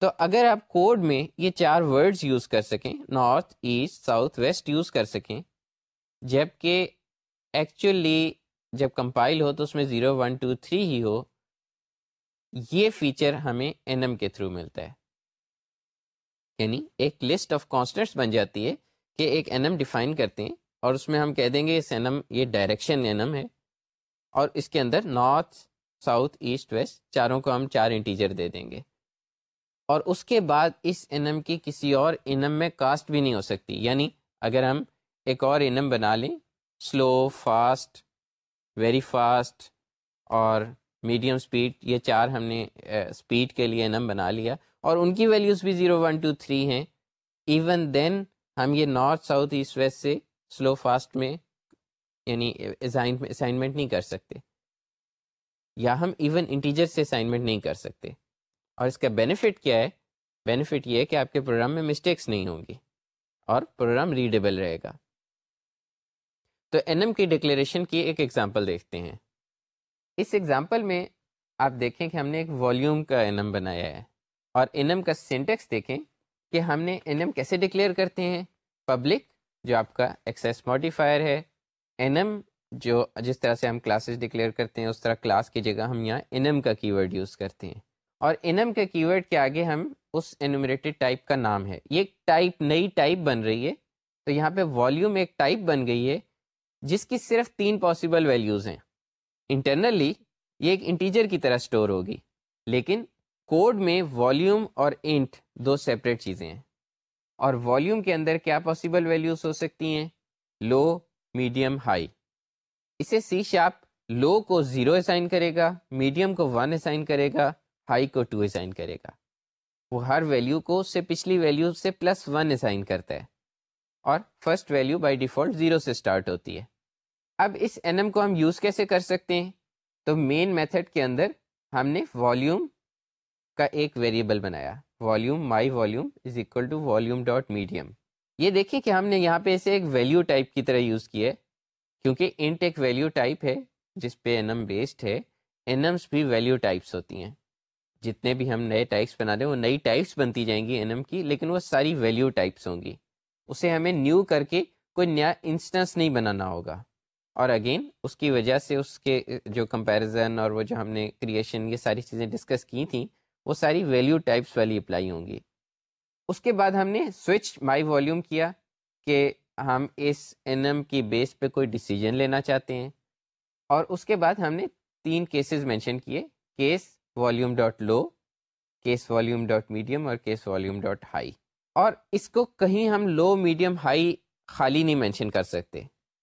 تو اگر آپ کوڈ میں یہ چار ورڈز یوز کر سکیں north east south west use کر سکیں جبکہ ایکچولی جب کمپائل ہو تو اس میں زیرو ون ٹو تھری ہی ہو، یہ فیچر ہمیں این ایم کے تھرو ملتا ہے۔ یعنی ایک لسٹ آف کانسٹنٹس بن جاتی ہے کہ ایک این ایم ڈیفائن کرتے ہیں۔ اور اس میں ہم کہہ دیں گے اس این ایم یہ ڈائریکشن این ایم ہے۔ اور اس کے اندر نارتھ ساؤتھ ایسٹ ویسٹ چاروں کو ہم چار انٹیجر دے دیں گے۔ اور اس کے بعد اس این ایم کی کسی اور ان ایم میں کاسٹ بھی نہیں ہو سکتی۔ یعنی اگر ہم ایک اور ان ایم بنا لیں سلو فاسٹ ویری فاسٹ اور میڈیم اسپیڈ یہ چار ہم نے اسپیڈ کے لیے این ایم بنا لیا۔ اور ان کی ویلیوز بھی زیرو ون ٹو تھری ہیں۔ ایون دین ہم یہ نارتھ ساؤتھ ایسٹ ویسٹ سے سلو فاسٹ میں یعنی اسائنمنٹ نہیں کر سکتے۔ یا ہم ایون انٹیجر سے اسائنمنٹ نہیں کر سکتے۔ اور اس کا بینیفٹ کیا ہے؟ بینیفٹ یہ ہے کہ آپ کے پروگرام میں مسٹیکس نہیں ہوں گی اور پروگرام ریڈیبل رہے گا۔ تو این ایم کی ڈکلیریشن کی ایک ایگزامپل دیکھتے ہیں۔ اس ایگزامپل میں آپ دیکھیں کہ ہم نے ایک والیوم کا این ایم بنایا ہے۔ اور این ایم کا سینٹیکس دیکھیں کہ ہم نے این ایم کیسے ڈکلیئر کرتے ہیں؟ پبلک جو آپ کا ایکسیس ماڈیفائر ہے. این ایم جو جس طرح سے ہم کلاسز ڈکلیئر کرتے ہیں، اس طرح کلاس کی جگہ ہم یہاں این ایم کا کی ورڈ یوز کرتے ہیں. اور ان ایم کے کی ورڈ کے آگے ہم اس انومریٹڈ ٹائپ کا نام ہے. یہ ٹائپ نئی ٹائپ بن رہی ہے. تو یہاں پہ والیوم ایک ٹائپ بن گئی ہے، جس کی صرف تین پاسبل ویلیوز ہیں. انٹرنلی یہ ایک انٹیجر کی طرح اسٹور ہوگی، لیکن کوڈ میں والیوم اور انٹ دو سیپریٹ چیزیں ہیں. اور والیوم کے اندر کیا پاسبل ویلیوز ہو سکتی ہیں؟ لو میڈیم ہائی اسے سی شاپ لو کو زیرو اسائن کرے گا میڈیم کو ون اسائن کرے گا ہائی کو ٹو اسائن کرے گا. وہ ہر ویلیو کو اس سے پچھلی ویلیو سے پلس ون اسائن کرتا ہے اور first value by default zero سے اسٹارٹ ہوتی ہے. اب اس این ایم کو ہم یوز کیسے کر سکتے ہیں؟ تو مین میتھڈ کے اندر ہم نے والیوم کا ایک ویریبل بنایا۔ Volume my volume is equal to volume dot medium یہ دیکھیں کہ ہم نے یہاں پہ اسے ایک ویلیو ٹائپ کی طرح یوز کیا ہے، کیونکہ انٹ ایک ویلیو ٹائپ ہے، جس پہ این ایم بیسڈ ہے این ایمس بھی ویلیو ٹائپس ہوتی ہیں۔ جتنے بھی ہم نئے ٹائپس بنا دیں، وہ نئی ٹائپس بنتی جائیں گی این ایم کی، لیکن وہ ساری ویلیو ٹائپس ہوں گی۔ اسے ہمیں نیو کر کے کوئی نیا انسٹنس نہیں بنانا ہوگا۔ اور اگین اس کی وجہ سے اس کے جو کمپیریزن اور وہ جو ہم نے کریشن یہ ساری چیزیں ڈسکس کی تھیں وہ ساری ویلیو ٹائپس والی اپلائی ہوں گی۔ اس کے بعد ہم نے سوئچ مائی والیوم کیا کہ ہم اس این ایم کی بیس پہ کوئی ڈیسیجن لینا چاہتے ہیں۔ اور اس کے بعد ہم نے تین کیسز مینشن کیے case volume dot low case volume dot medium اور کیس والیوم ڈاٹ ہائی اور اس کو کہیں ہم لو میڈیم ہائی خالی نہیں مینشن کر سکتے،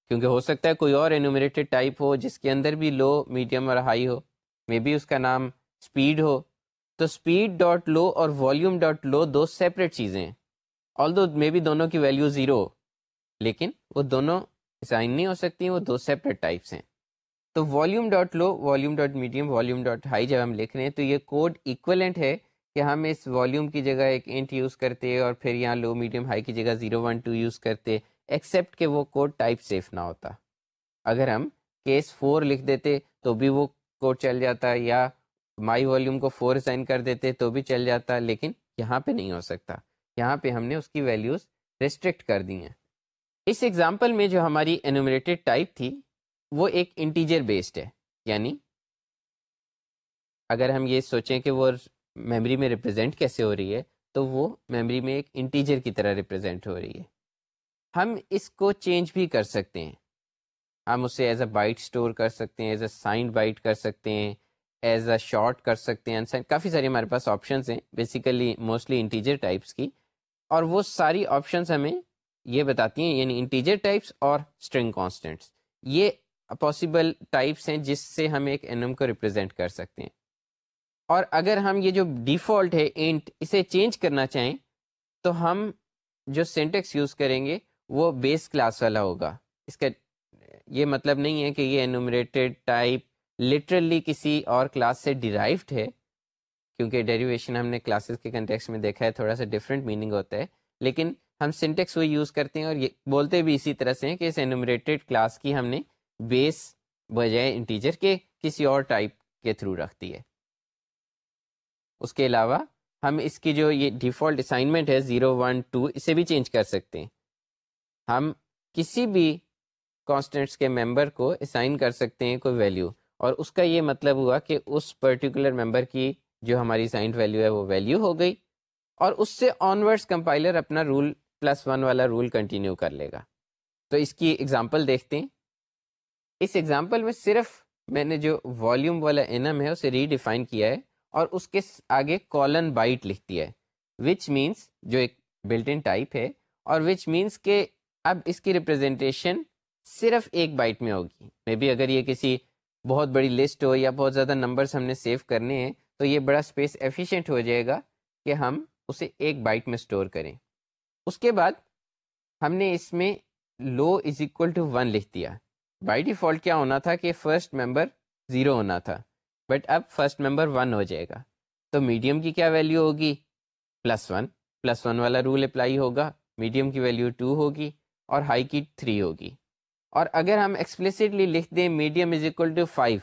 کیونکہ ہو سکتا ہے کوئی اور انومریٹڈ ٹائپ ہو جس کے اندر بھی لو میڈیم اور ہائی ہو۔ مے بی اس کا نام اسپیڈ ہو۔ تو اسپیڈ ڈاٹ لو اور والیوم ڈاٹ لو دو سیپریٹ چیزیں ہیں۔ آل دو مے بی دونوں کی ویلیو زیرو لیکن وہ دونوں اسائن نہیں ہو سکتی، وہ دو سیپریٹ ٹائپس ہیں۔ تو volume dot low volume dot medium volume dot high جب ہم لکھ رہے ہیں، تو یہ کوڈ ایکولنٹ ہے کہ ہم اس والیوم کی جگہ ایک انٹ یوز کرتے اور پھر یہاں لو میڈیم ہائی کی جگہ زیرو ون ٹو یوز کرتے ایکسیپٹ کہ وہ کوڈ ٹائپ سیف نہ ہوتا۔ اگر ہم کیس فور لکھ دیتے تو بھی وہ کوڈ چل جاتا یا مائی والیوم کو فور سائن کر دیتے تو بھی چل جاتا، لیکن یہاں پہ نہیں ہو سکتا۔ یہاں پہ ہم نے اس کی ویلیوز ریسٹرکٹ کر دی ہیں۔ اس ایگزامپل میں جو ہماری انومریٹڈ ٹائپ تھی، وہ ایک انٹیجر بیسڈ ہے۔ یعنی اگر ہم یہ سوچیں کہ وہ میموری میں ریپرزینٹ کیسے ہو رہی ہے، تو وہ میموری میں ایک انٹیجر کی طرح ریپرزینٹ ہو رہی ہے۔ ہم اس کو چینج بھی کر سکتے ہیں۔ ہم اسے ایز اے بائٹ اسٹور کر سکتے ہیں ایز اے سائنڈ بائٹ کر سکتے ہیں۔ ایز اے شارٹ کر سکتے ہیں. کافی سارے ہمارے پاس آپشنس ہیں. بیسیکلی موسٹلی انٹیجر ٹائپس کی. اور وہ ساری آپشنس ہمیں یہ بتاتی ہیں یعنی انٹیجر ٹائپس اور اسٹرنگ کانسٹنٹس یہ پاسبل ٹائپس ہیں جس سے ہم ایک اینم کو ریپرزینٹ کر سکتے ہیں. اور اگر ہم یہ جو ڈیفالٹ ہے انٹ اسے چینج کرنا چاہیں، تو ہم جو سینٹیکس یوز کریں گے، وہ بیس کلاس والا ہوگا. اس کا یہ مطلب نہیں ہے کہ یہ انومریٹڈ ٹائپ لٹرلی کسی اور کلاس سے ڈیرائیوڈ ہے، کیونکہ ڈیریویشن ہم نے کلاسز کے کنٹیکس میں دیکھا ہے، تھوڑا سا ڈفرینٹ میننگ ہوتا ہے۔ لیکن ہم سنٹیکس وہ یوز کرتے ہیں اور یہ بولتے بھی اسی طرح سے ہیں کہ اس انومریٹیڈ کلاس کی ہم نے بیس بجائے انٹیجر کے کسی اور ٹائپ کے تھرو رکھتی ہے۔ اس کے علاوہ ہم اس کی جو یہ ڈیفالٹ اسائنمنٹ ہے زیرو ون ٹو اسے بھی چینج کر سکتے ہیں۔ ہم کسی بھی کانسٹنٹس کے ممبر کو اسائن کر سکتے ہیں کوئی ویلیو اور اس کا یہ مطلب ہوا کہ اس پرٹیکولر ممبر کی جو ہماری سائنٹ ویلیو ہے وہ ویلیو ہو گئی اور اس سے آنورڈس کمپائلر اپنا رول پلس ون والا رول کنٹینیو کر لے گا۔ تو اس کی ایگزامپل دیکھتے ہیں۔ اس ایگزامپل میں صرف میں نے جو والیوم والا انم ہے اسے ری ڈیفائن کیا ہے اور اس کے آگے کالن بائٹ لکھ دیا ہے وچ مینس جو ایک بلٹ ان ٹائپ ہے اور وچ مینس کہ اب اس کی ریپرزینٹیشن صرف ایک بائٹ میں ہوگی۔ مے بی اگر یہ کسی بہت بڑی لسٹ ہو یا بہت زیادہ نمبرس ہم نے سیو کرنے ہیں، تو یہ بڑا اسپیس ایفیشینٹ ہو جائے گا کہ ہم اسے ایک بائٹ میں اسٹور کریں۔ اس کے بعد ہم نے اس میں low is equal to one لکھ دیا۔ بائی ڈیفالٹ کیا ہونا تھا کہ فرسٹ ممبر زیرو ہونا تھا بٹ اب فرسٹ ممبر ون ہو جائے گا۔ تو میڈیم کی کیا ویلیو ہوگی؟ پلس ون پلس ون والا رول اپلائی ہوگا میڈیم کی ویلیو ٹو ہوگی اور ہائی کی تھری ہوگی۔ اور اگر ہم ایکسپلسٹلی لکھ دیں medium is equal to five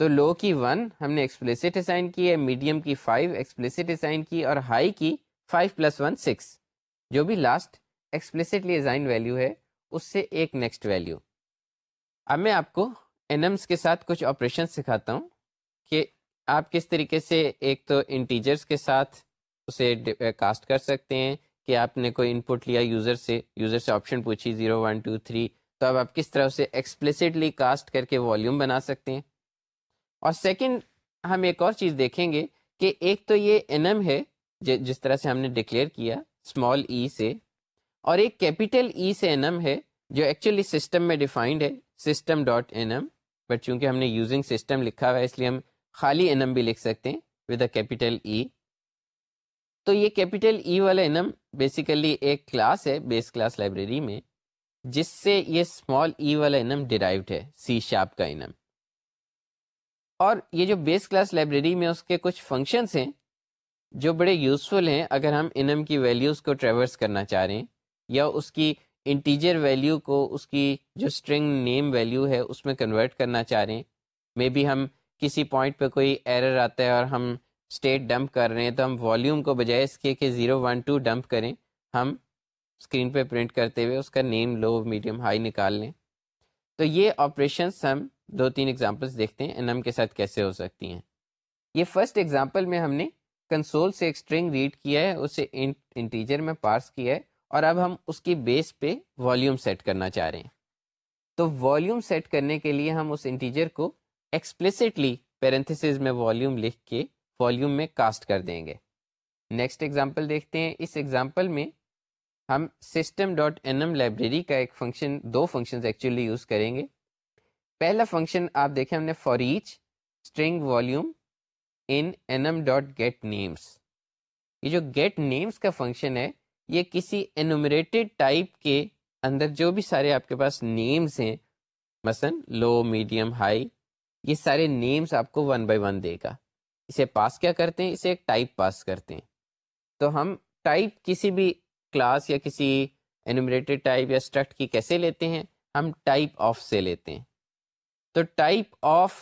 تو لو کی ون ہم نے ایکسپلسٹ اسائن کی ہے میڈیم کی فائیو ایکسپلسٹ اسائن کی اور ہائی کی فائیو پلس ون سکس جو بھی لاسٹ ایکسپلسٹلی اسائن ویلیو ہے، اس سے ایک نیکسٹ ویلیو اب میں آپ کو اینمس کے ساتھ کچھ آپریشن سکھاتا ہوں کہ آپ کس طریقے سے ایک تو انٹیجرس کے ساتھ اسے کاسٹ کر سکتے ہیں کہ آپ نے کوئی ان پٹ لیا یوزر سے یوزر سے آپشن پوچھی زیرو ون ٹو تھری تو اب آپ کس طرح اسے ایکسپلسٹلی کاسٹ کر کے والیوم بنا سکتے ہیں؟ اور سیکنڈ ہم ایک اور چیز دیکھیں گے کہ ایک تو یہ این ایم ہے جی، جس طرح سے ہم نے ڈکلیئر کیا اسمال ای e سے، اور ایک کیپیٹل ای e سے این ایم ہے، جو ایکچولی سسٹم میں ڈیفائنڈ ہے system dot enum but چونکہ ہم نے یوزنگ سسٹم لکھا ہوا ہے، اس لیے ہم خالی این ایم بھی لکھ سکتے ہیں ود اے کیپیٹل ای تو یہ کیپیٹل ای e والا این ایم بیسیکلی ایک کلاس ہے بیس کلاس لائبریری میں جس سے یہ اسمال ای e والا انم ڈیرائیوڈ ہے سی شاپ کا انم۔ اور یہ جو بیس کلاس لائبریری میں اس کے کچھ فنکشنس ہیں، جو بڑے یوزفل ہیں اگر ہم انم کی ویلیوز کو ٹریورس کرنا چاہ رہے ہیں، یا اس کی انٹیجر ویلیو کو، اس کی جو اسٹرنگ نیم ویلیو ہے، اس میں کنورٹ کرنا چاہ رہے ہیں۔ مے بی ہم کسی پوائنٹ پہ کوئی ایرر آتا ہے اور ہم اسٹیٹ ڈمپ کر رہے ہیں، تو ہم والیوم کو بجائے اس کے کہ زیرو ون ٹو ڈمپ کریں، ہم اسکرین پہ پرنٹ کرتے ہوئے اس کا نیم لو، میڈیم، ہائی نکال لیں۔ تو یہ آپریشنس ہم دو تین ایگزامپلس دیکھتے ہیں، انم کے ساتھ کیسے ہو سکتی ہیں۔ یہ فرسٹ ایگزامپل میں ہم نے کنسول سے ایک اسٹرنگ ریڈ کیا ہے، اسے انٹیجر میں پارس کیا ہے۔ اور اب ہم اس کی بیس پہ والیوم سیٹ کرنا چاہ رہے ہیں۔ تو والیوم سیٹ کرنے کے لیے ہم اس انٹیجر کو ایکسپلسٹلی پیرنتھس میں والیوم لکھ کے والیوم میں کاسٹ کر دیں گے۔ نیکسٹ ایگزامپل دیکھتے ہیں۔ اس ایگزامپل میں ہم system dot enum library کا ایک فنکشن دو فنکشن ایکچولی یوز کریں گے۔ پہلا فنکشن آپ دیکھیں، ہم نے for each string volume in enum dot get names یہ جو گیٹ نیمس کا فنکشن ہے، یہ کسی انومریٹڈ ٹائپ کے اندر جو بھی سارے آپ کے پاس نیمس ہیں، مثلا لو میڈیم ہائی یہ سارے نیمس آپ کو ون بائی ون دے گا۔ اسے پاس کیا کرتے ہیں؟ اسے ایک ٹائپ پاس کرتے ہیں۔ تو ہم ٹائپ کسی بھی کلاس یا کسی انومریٹڈ ٹائپ یا اسٹرکٹ کی کیسے لیتے ہیں؟ ہم ٹائپ آف سے لیتے ہیں۔ تو ٹائپ آف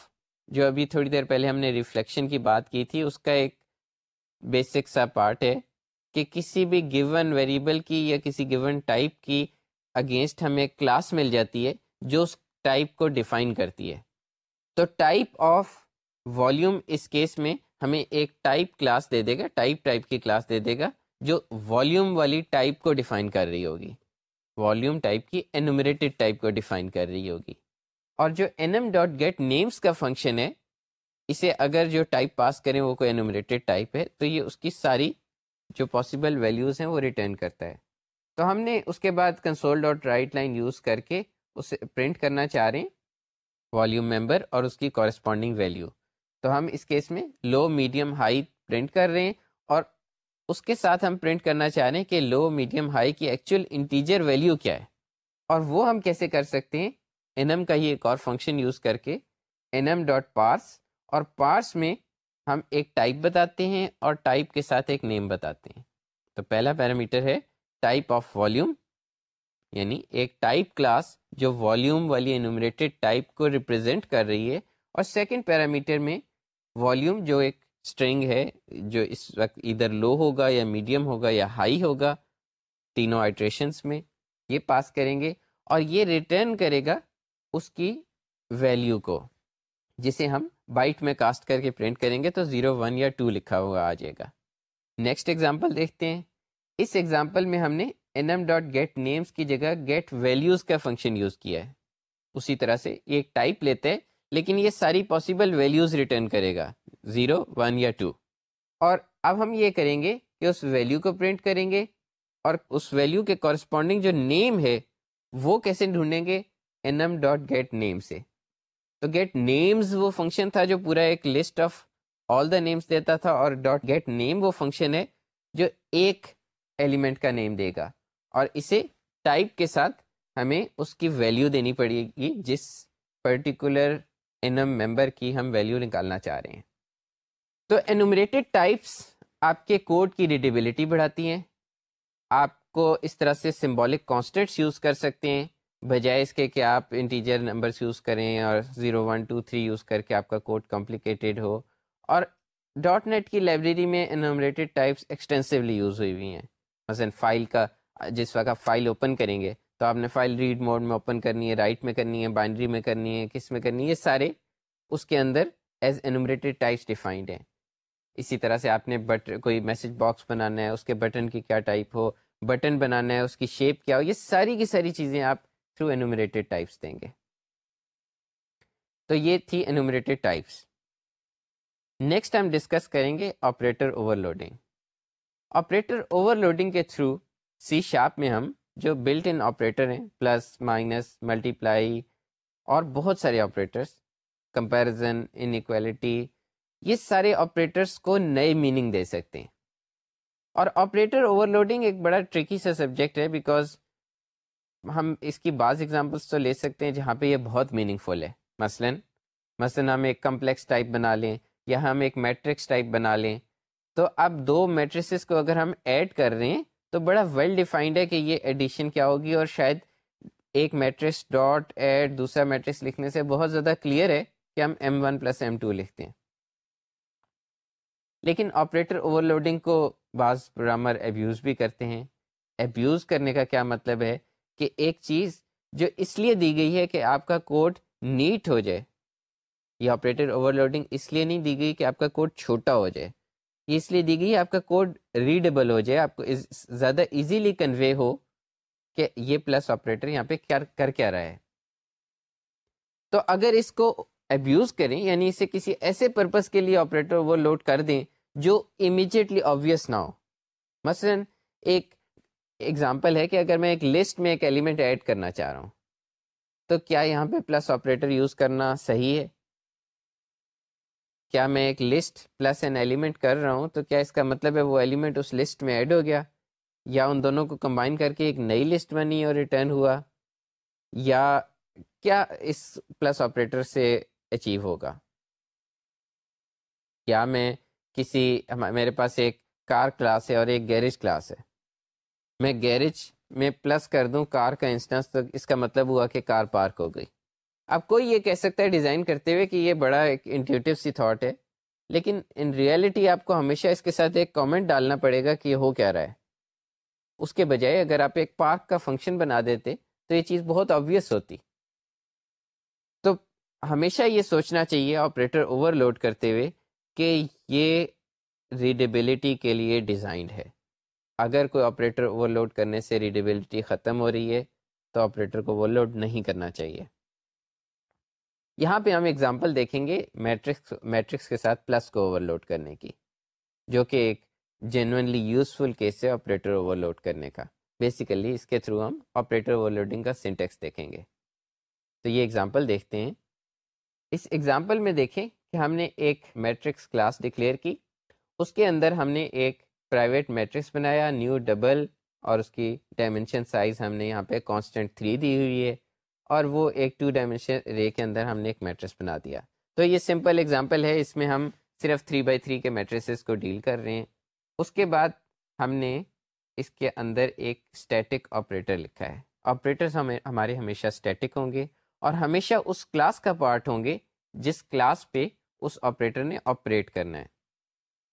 جو ابھی تھوڑی دیر پہلے ہم نے ریفلیکشن کی بات کی تھی، اس کا ایک بیسک سا پارٹ ہے کہ کسی بھی گیون ویریبل کی یا کسی گیون ٹائپ کی اگینسٹ ہمیں کلاس مل جاتی ہے جو اس ٹائپ کو ڈیفائن کرتی ہے۔ تو ٹائپ آف والیوم اس کیس میں ہمیں ایک ٹائپ کلاس دے دے گا ٹائپ ٹائپ کی کلاس دے دے گا۔ جو والیوم والی ٹائپ کو ڈیفائن کر رہی ہوگی۔ والیوم ٹائپ کی انومریٹڈ ٹائپ کو ڈیفائن کر رہی ہوگی۔ اور جو enum dot get names کا فنکشن ہے، اسے اگر جو ٹائپ پاس کریں، وہ کوئی انومریٹڈ ٹائپ ہے، تو یہ اس کی ساری جو پاسبل ویلیوز ہیں، وہ ریٹرن کرتا ہے۔ تو ہم نے اس کے بعد console dot write line use کر کے اسے پرنٹ کرنا چاہ رہے ہیں والیوم ممبر اور اس کی کورسپونڈنگ ویلیو تو ہم اس کیس میں لو میڈیم ہائی پرنٹ کر رہے ہیں اس کے ساتھ ہم پرنٹ کرنا چاہ رہے ہیں کہ لو میڈیم ہائی کی ایکچوئل انٹیجر ویلیو کیا ہے۔ اور وہ ہم کیسے کر سکتے ہیں؟ این ایم کا ہی ایک اور فنکشن یوز کر کے این ایم ڈاٹ پارس اور پارس میں ہم ایک ٹائپ بتاتے ہیں اور ٹائپ کے ساتھ ایک نیم بتاتے ہیں۔ تو پہلا پیرامیٹر ہے ٹائپ آف والیوم یعنی ایک ٹائپ کلاس جو والیوم والی انومریٹڈ ٹائپ کو ریپرزینٹ کر رہی ہے۔ اور سیکنڈ پیرامیٹر میں والیوم جو ایک اسٹرنگ ہے، جو اس وقت ادھر لو ہوگا یا میڈیم ہوگا یا ہائی ہوگا، تینوں آئٹریشنس میں یہ پاس کریں گے اور یہ ریٹرن کرے گا اس کی ویلیو کو، جسے ہم بائٹ میں کاسٹ کر کے پرنٹ کریں گے تو زیرو ون یا ٹو لکھا ہوا آ جائے گا۔ نیکسٹ ایگزامپل دیکھتے ہیں۔ اس ایگزامپل میں ہم نے enum dot get names کی جگہ گیٹ ویلیوز کا فنکشن یوز کیا ہے۔ اسی طرح سے یہ ایک ٹائپ لیتے ہیں، لیکن یہ ساری پاسبل ویلیوز ریٹرن کرے گا۔ زیرو ون یا ٹو اور اب ہم یہ کریں گے کہ اس ویلیو کو پرنٹ کریں گے اور اس ویلیو کے کورسپونڈنگ جو نیم ہے وہ کیسے ڈھونڈیں گے enum dot get name سے. تو گیٹ نیمز وہ فنکشن تھا جو پورا ایک list of all the names دیتا تھا اور ڈاٹ گیٹ نیم وہ فنکشن ہے جو ایک ایلیمنٹ کا نیم دے گا اور اسے ٹائپ کے ساتھ ہمیں اس کی ویلیو دینی پڑے گی جس پرٹیکولر انم ممبر کی ہم ویلیو نکالنا چاہ رہے ہیں. تو انومریٹڈ ٹائپس آپ کے کوڈ کی ریڈیبلٹی بڑھاتی ہیں۔ آپ کو اس طرح سے سمبولک کانسٹنٹس یوز کر سکتے ہیں، بجائے اس کے کہ آپ انٹیجر نمبرس یوز کریں اور zero one two three use کر کے آپ کا کوڈ کمپلیکیٹیڈ ہو۔ اور. ڈاٹ نیٹ کی لائبریری میں انومریٹڈ ٹائپس ایکسٹینسولی یوز ہوئی ہوئی ہیں۔ مثلاً فائل کا، جس وقت آپ فائل اوپن کریں گے تو آپ نے فائل ریڈ موڈ میں اوپن کرنی ہے رائٹ میں کرنی ہے بائنڈری میں کرنی ہے، کس میں کرنی ہے، یہ سارے اس کے اندر ایز انومریٹڈ ٹائپس ڈیفائنڈ ہیں۔ اسی طرح سے آپ نے بٹ، کوئی میسج باکس بنانا ہے، اس کے بٹن کی کیا ٹائپ ہو، بٹن بنانا ہے، اس کی شیپ کیا ہو، یہ ساری کی ساری چیزیں آپ تھرو انومریٹڈ ٹائپس دیں گے۔ تو یہ تھی انومریٹڈ ٹائپس نیکسٹ ہم ڈسکس کریں گے operator overloading operator overloading کے تھرو سی شاپ میں ہم جو بلٹ ان آپریٹر ہیں پلس مائنس ملٹی پلائی اور بہت سارے آپریٹرس کمپیرزن انکویلٹی یہ سارے آپریٹرس کو نئے میننگ دے سکتے ہیں۔ اور آپریٹر اوور لوڈنگ ایک بڑا ٹرکی سا سبجیکٹ ہے بیکاز ہم اس کی بعض ایگزامپلس تو لے سکتے ہیں جہاں پہ یہ بہت میننگ فل ہے۔ مثلا مثلا ہم ایک کمپلیکس ٹائپ بنا لیں یا ہم ایک میٹرکس ٹائپ بنا لیں۔ تو اب دو میٹریسز کو اگر ہم ایڈ کر رہے ہیں تو بڑا ویل ڈیفائنڈ ہے کہ یہ ایڈیشن کیا ہوگی اور شاید ایک میٹرکس ڈاٹ ایڈ دوسرا میٹرکس لکھنے سے بہت زیادہ کلیئر ہے کہ ہم M one plus M two لکھتے ہیں۔ لیکن آپریٹر اوور لوڈنگ کو بعض پروگرامر ابیوز بھی کرتے ہیں۔ ابیوز کرنے کا کیا مطلب ہے کہ ایک چیز جو اس لیے دی گئی ہے کہ آپ کا کوڈ نیٹ ہو جائے۔ یہ آپریٹر اوور لوڈنگ اس لیے نہیں دی گئی کہ آپ کا کوڈ چھوٹا ہو جائے۔ یہ اس لیے دی گئی ہے آپ کا کوڈ ریڈیبل ہو جائے۔ آپ کو زیادہ ایزیلی کنوے ہو کہ یہ پلس آپریٹر یہاں پہ کیا کر کیا رہا ہے۔ تو اگر اس کو ابیوز کریں یعنی اسے کسی ایسے پرپز کے لیے آپریٹر اوور لوڈ کر دیں جو امیجیٹلی آبویس نہ ہو۔ مثلا ایک ایگزامپل ہے کہ اگر میں ایک لسٹ میں ایک ایلیمنٹ ایڈ کرنا چاہ رہا ہوں، تو کیا یہاں پہ پلس آپریٹر یوز کرنا صحیح ہے؟ کیا میں ایک لسٹ پلس این ایلیمنٹ کر رہا ہوں، تو کیا اس کا مطلب ہے وہ ایلیمنٹ اس لسٹ میں ایڈ ہو گیا؟ یا ان دونوں کو کمبائن کر کے ایک نئی لسٹ بنی اور ریٹرن ہوا؟ یا کیا اس پلس آپریٹر سے اچیو ہوگا؟ کیا میں کسی میرے پاس ایک کار کلاس ہے اور ایک گیریج کلاس ہے۔ میں گیریج میں پلس کر دوں کار کا انسٹنس تو اس کا مطلب ہوا کہ کار پارک ہو گئی۔ اب کوئی یہ کہہ سکتا ہے ڈیزائن کرتے ہوئے کہ یہ بڑا ایک انٹیوٹیو سی تھاٹ ہے، لیکن ان ریئلٹی آپ کو ہمیشہ اس کے ساتھ ایک کامنٹ ڈالنا پڑے گا کہ یہ ہو کیا رہا ہے۔ اس کے بجائے اگر آپ ایک پارک کا فنکشن بنا دیتے تو یہ چیز بہت آبویس ہوتی۔ تو ہمیشہ یہ سوچنا چاہیے آپریٹر اوور لوڈ کرتے ہوئے کہ یہ ریڈیبلٹی کے لیے ڈیزائنڈ ہے۔ اگر کوئی آپریٹر اوور لوڈ کرنے سے ریڈیبلٹی ختم ہو رہی ہے، تو آپریٹر کو اوور لوڈ نہیں کرنا چاہیے۔ یہاں پہ ہم اگزامپل دیکھیں گے میٹرکس میٹرکس کے ساتھ پلس کو اوور لوڈ کرنے کی، جو کہ ایک جینونلی یوزفل کیس ہے آپریٹر اوور لوڈ کرنے کا۔ بیسیکلی اس کے تھرو ہم آپریٹر اوور لوڈنگ کا سنٹیکس دیکھیں گے۔ تو یہ اگزامپل دیکھتے ہیں۔ اس ایگزامپل میں دیکھیں کہ ہم نے ایک میٹرکس کلاس ڈکلیئر کی۔ اس کے اندر ہم نے ایک پرائیویٹ میٹرکس بنایا نیو ڈبل اور اس کی ڈائمنشن سائز ہم نے یہاں پہ کانسٹنٹ تھری دی ہوئی ہے۔ اور وہ ایک ٹو ڈائمینشن رے کے اندر ہم نے ایک میٹرس بنا دیا۔ تو یہ سمپل اگزامپل ہے۔ اس میں ہم صرف تھری بائی تھری کے میٹریسز کو ڈیل کر رہے ہیں۔ اس کے بعد ہم نے اس کے اندر ایک اسٹیٹک آپریٹر لکھا ہے۔ آپریٹرس ہمیں ہمارے ہمیشہ اسٹیٹک ہوں گے۔ اور ہمیشہ اس کلاس کا پارٹ ہوں گے جس کلاس پہ اس آپریٹر نے آپریٹ کرنا ہے۔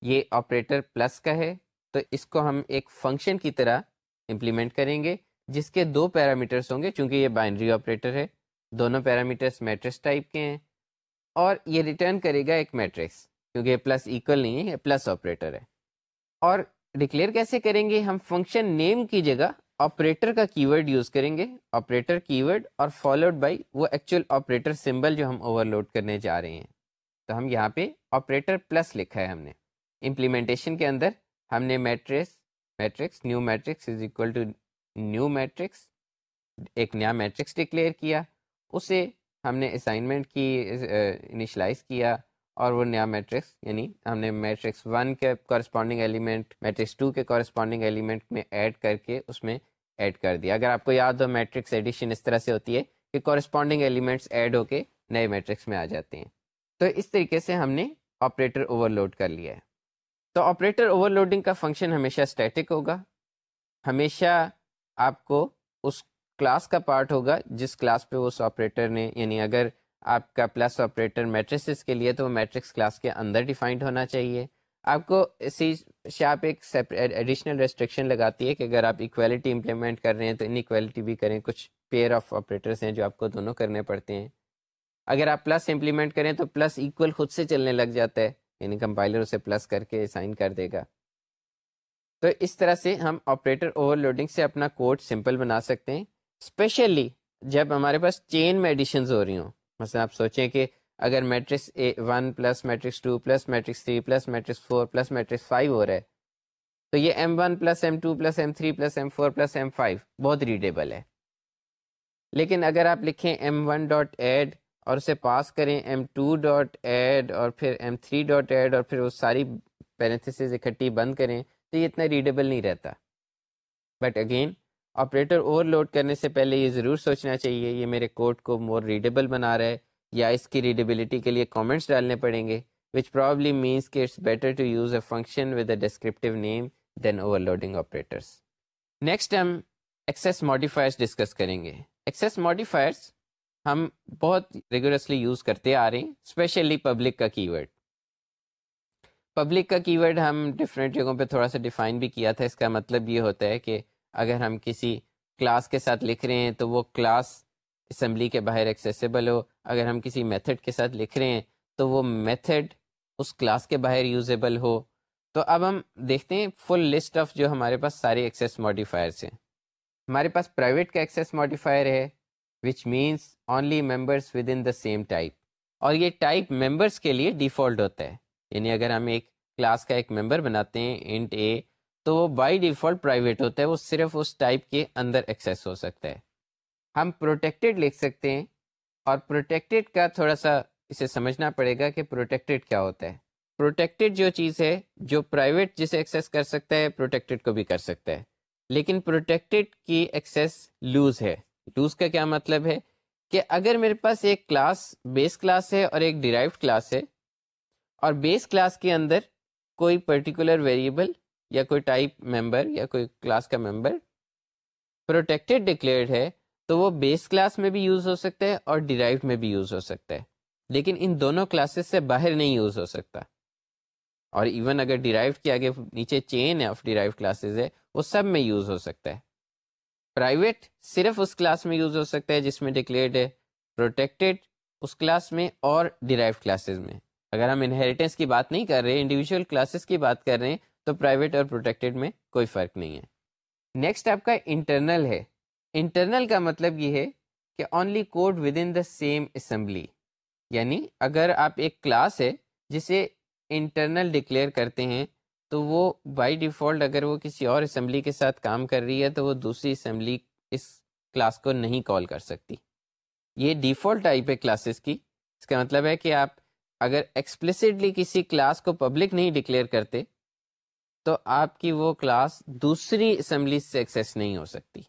یہ آپریٹر پلس کا ہے، تو اس کو ہم ایک فنکشن کی طرح امپلیمنٹ کریں گے، جس کے دو پیرامیٹرس ہوں گے، چونکہ یہ بائنڈری آپریٹر ہے۔ دونوں پیرامیٹرس میٹرکس ٹائپ کے ہیں۔ اور یہ ریٹرن کرے گا ایک میٹرکس کیونکہ یہ پلس ایکول نہیں ہے، یہ پلس آپریٹر ہے۔ اور ڈکلیئر کیسے کریں گے ہم فنکشن نیم کی جگہ آپریٹر کا کی ورڈ یوز کریں گے آپریٹر کی ورڈ اور فالوڈ بائی وہ ایکچوئل آپریٹر سمبل جو ہم اوور لوڈ کرنے جا رہے ہیں۔ تو ہم یہاں پہ آپریٹر پلس لکھا ہے ہم نے۔ امپلیمنٹیشن کے اندر ہم نے matrix matrix new matrix is equal to new matrix ایک نیا میٹرکس ڈکلیئر کیا۔ اسے ہم نے اسائنمنٹ کی انیشلائز کیا اور وہ نیا میٹرکس یعنی ہم نے میٹرکس ون کے کورسپونڈنگ ایلیمنٹ میٹرکس ٹو کے کورسپونڈنگ ایلیمنٹ میں ایڈ کر کے اس میں ایڈ کر دیا۔ اگر آپ کو یاد ہو میٹرکس ایڈیشن اس طرح سے ہوتی ہے کہ کورسپونڈنگ ایلیمنٹس ایڈ ہو کے نئے میٹرکس میں آ جاتے ہیں۔ تو اس طریقے سے ہم نے آپریٹر اوور لوڈ کر لیا ہے۔ تو آپریٹر اوور لوڈنگ کا فنکشن ہمیشہ اسٹیٹک ہوگا۔ ہمیشہ آپ کو اس کلاس کا پارٹ ہوگا جس کلاس پہ اس آپریٹر نے یعنی اگر آپ کا پلس آپریٹر میٹرسز کے لیے تو وہ میٹرکس کلاس کے اندر ڈیفائنڈ ہونا چاہیے۔ آپ کو اسی شاپ ایک ایڈیشنل ریسٹرکشن لگاتی ہے کہ اگر آپ ایکویلٹی امپلیمنٹ کر رہے ہیں تو ان ایکویلٹی بھی کریں۔ کچھ پیئر آف آپریٹرس ہیں جو آپ کو دونوں کرنے پڑتے ہیں۔ اگر آپ پلس امپلیمنٹ کریں تو پلس ایکول خود سے چلنے لگ جاتا ہے یعنی کمپائلر اسے پلس کر کے سائن کر دے گا۔ تو اس طرح سے ہم آپریٹر اوور لوڈنگ سے اپنا کوڈ سمپل بنا سکتے ہیں۔ اسپیشلی جب ہمارے پاس چین میں ایڈیشنز ہو رہی ہوں، مثلا آپ سوچیں کہ اگر matrix A one plus matrix two plus matrix three plus matrix four plus matrix five ہو رہا ہے، تو یہ M one plus M two plus M three plus M four plus M five بہت ریڈیبل ہے۔ لیکن اگر آپ لکھیں ایم ون ڈاٹ ایڈ اور اسے پاس کریں ایم ٹو ڈاٹ ایڈ اور پھر ایم تھری ڈاٹ ایڈ اور پھر وہ ساری پیرنتھس اکٹھی بند کریں تو یہ اتنا ریڈیبل نہیں رہتا۔ But again operator overload کرنے سے پہلے یہ ضرور سوچنا چاہیے یہ میرے کوڈ کو مور ریڈیبل بنا رہا ہے۔ یا اس کی ریڈیبلٹی کے لیے کامنٹس ڈالنے پڑیں گے وچ پرابلی مینس کہ it's better to use a function with a descriptive name than overloading operators next ہم ایکسیس ماڈیفائرس ڈسکس کریں گے. ایکسیس ماڈیفائرس ہم بہت ریگولرسلی یوز کرتے آ رہے ہیں اسپیشلی پبلک کا کی ورڈ پبلک کا کی ورڈ ہم ڈفرینٹ جگہوں پہ تھوڑا سا ڈیفائن بھی کیا تھا، اس کا مطلب یہ ہوتا ہے کہ اگر ہم کسی کلاس کے ساتھ لکھ رہے ہیں تو وہ کلاس اسمبلی کے باہر ایکسیسیبل ہو۔ اگر ہم کسی میتھڈ کے ساتھ لکھ رہے ہیں تو وہ میتھڈ اس کلاس کے باہر یوزیبل ہو۔ تو اب ہم دیکھتے ہیں فل لسٹ آف جو ہمارے پاس سارے ایکسیس ماڈیفائرس ہیں۔ ہمارے پاس پرائیویٹ کا ایکسیس ماڈیفائر ہے which means only members within the same type اور یہ ٹائپ ممبرس کے لیے ڈیفالٹ ہوتا ہے۔ یعنی اگر ہم ایک کلاس کا ایک ممبر بناتے ہیں انٹ اے تو وہ بائی ڈیفالٹ پرائیویٹ ہوتا ہے۔ وہ صرف اس ٹائپ کے اندر ایکسیس ہو سکتا ہے۔ ہم پروٹیکٹیڈ لکھ سکتے ہیں اور پروٹیکٹیڈ کا تھوڑا سا اسے سمجھنا پڑے گا کہ پروٹیکٹیڈ کیا ہوتا ہے۔ پروٹیکٹیڈ جو چیز ہے، جو پرائیویٹ جسے ایکسیس کر سکتا ہے پروٹیکٹیڈ کو بھی کر سکتا ہے۔ لیکن پروٹیکٹیڈ کی ایکسیس لوز ہے۔ لوز کا کیا مطلب ہے؟ کہ اگر میرے پاس ایک کلاس بیس کلاس ہے اور ایک ڈیرائیوڈ کلاس ہے، اور بیس کلاس کے اندر کوئی پرٹیکولر ویریبل یا کوئی ٹائپ ممبر یا کوئی کلاس کا ممبر پروٹیکٹیڈ ڈکلیئرڈ ہے تو وہ بیس کلاس میں بھی یوز ہو سکتا ہے اور ڈیرائیوڈ میں بھی یوز ہو سکتا ہے۔ لیکن ان دونوں کلاسز سے باہر نہیں یوز ہو سکتا۔ اور ایون اگر ڈیرائیوڈ کے آگے نیچے چین آف ڈیرائیوڈ کلاسز ہے، وہ سب میں یوز ہو سکتا ہے۔ پرائیویٹ صرف اس کلاس میں یوز ہو سکتا ہے جس میں ڈکلیئرڈ ہے پروٹیکٹیڈ اس کلاس میں اور ڈیرائیو کلاسز میں۔ اگر ہم انہیریٹنس کی بات نہیں کر رہے، انڈیویجول کلاسز کی بات کر رہے ہیں، تو پرائیویٹ اور پروٹیکٹیڈ میں کوئی فرق نہیں ہے۔ نیکسٹ آپ کا انٹرنل ہے۔ انٹرنل کا مطلب یہ ہے کہ only code within the same assembly یعنی اگر آپ ایک کلاس ہے جسے انٹرنل ڈکلیئر کرتے ہیں، تو وہ بائی ڈیفالٹ اگر وہ کسی اور اسمبلی کے ساتھ کام کر رہی ہے، تو وہ دوسری اسمبلی اس کلاس کو نہیں کال کر سکتی. یہ ڈیفالٹ ٹائپ ہے کلاسز کی. اس کا مطلب ہے کہ آپ اگر ایکسپلسڈلی کسی کلاس کو پبلک نہیں ڈکلیئر کرتے، تو آپ کی وہ کلاس دوسری اسمبلی سے ایکسیس نہیں ہو سکتی.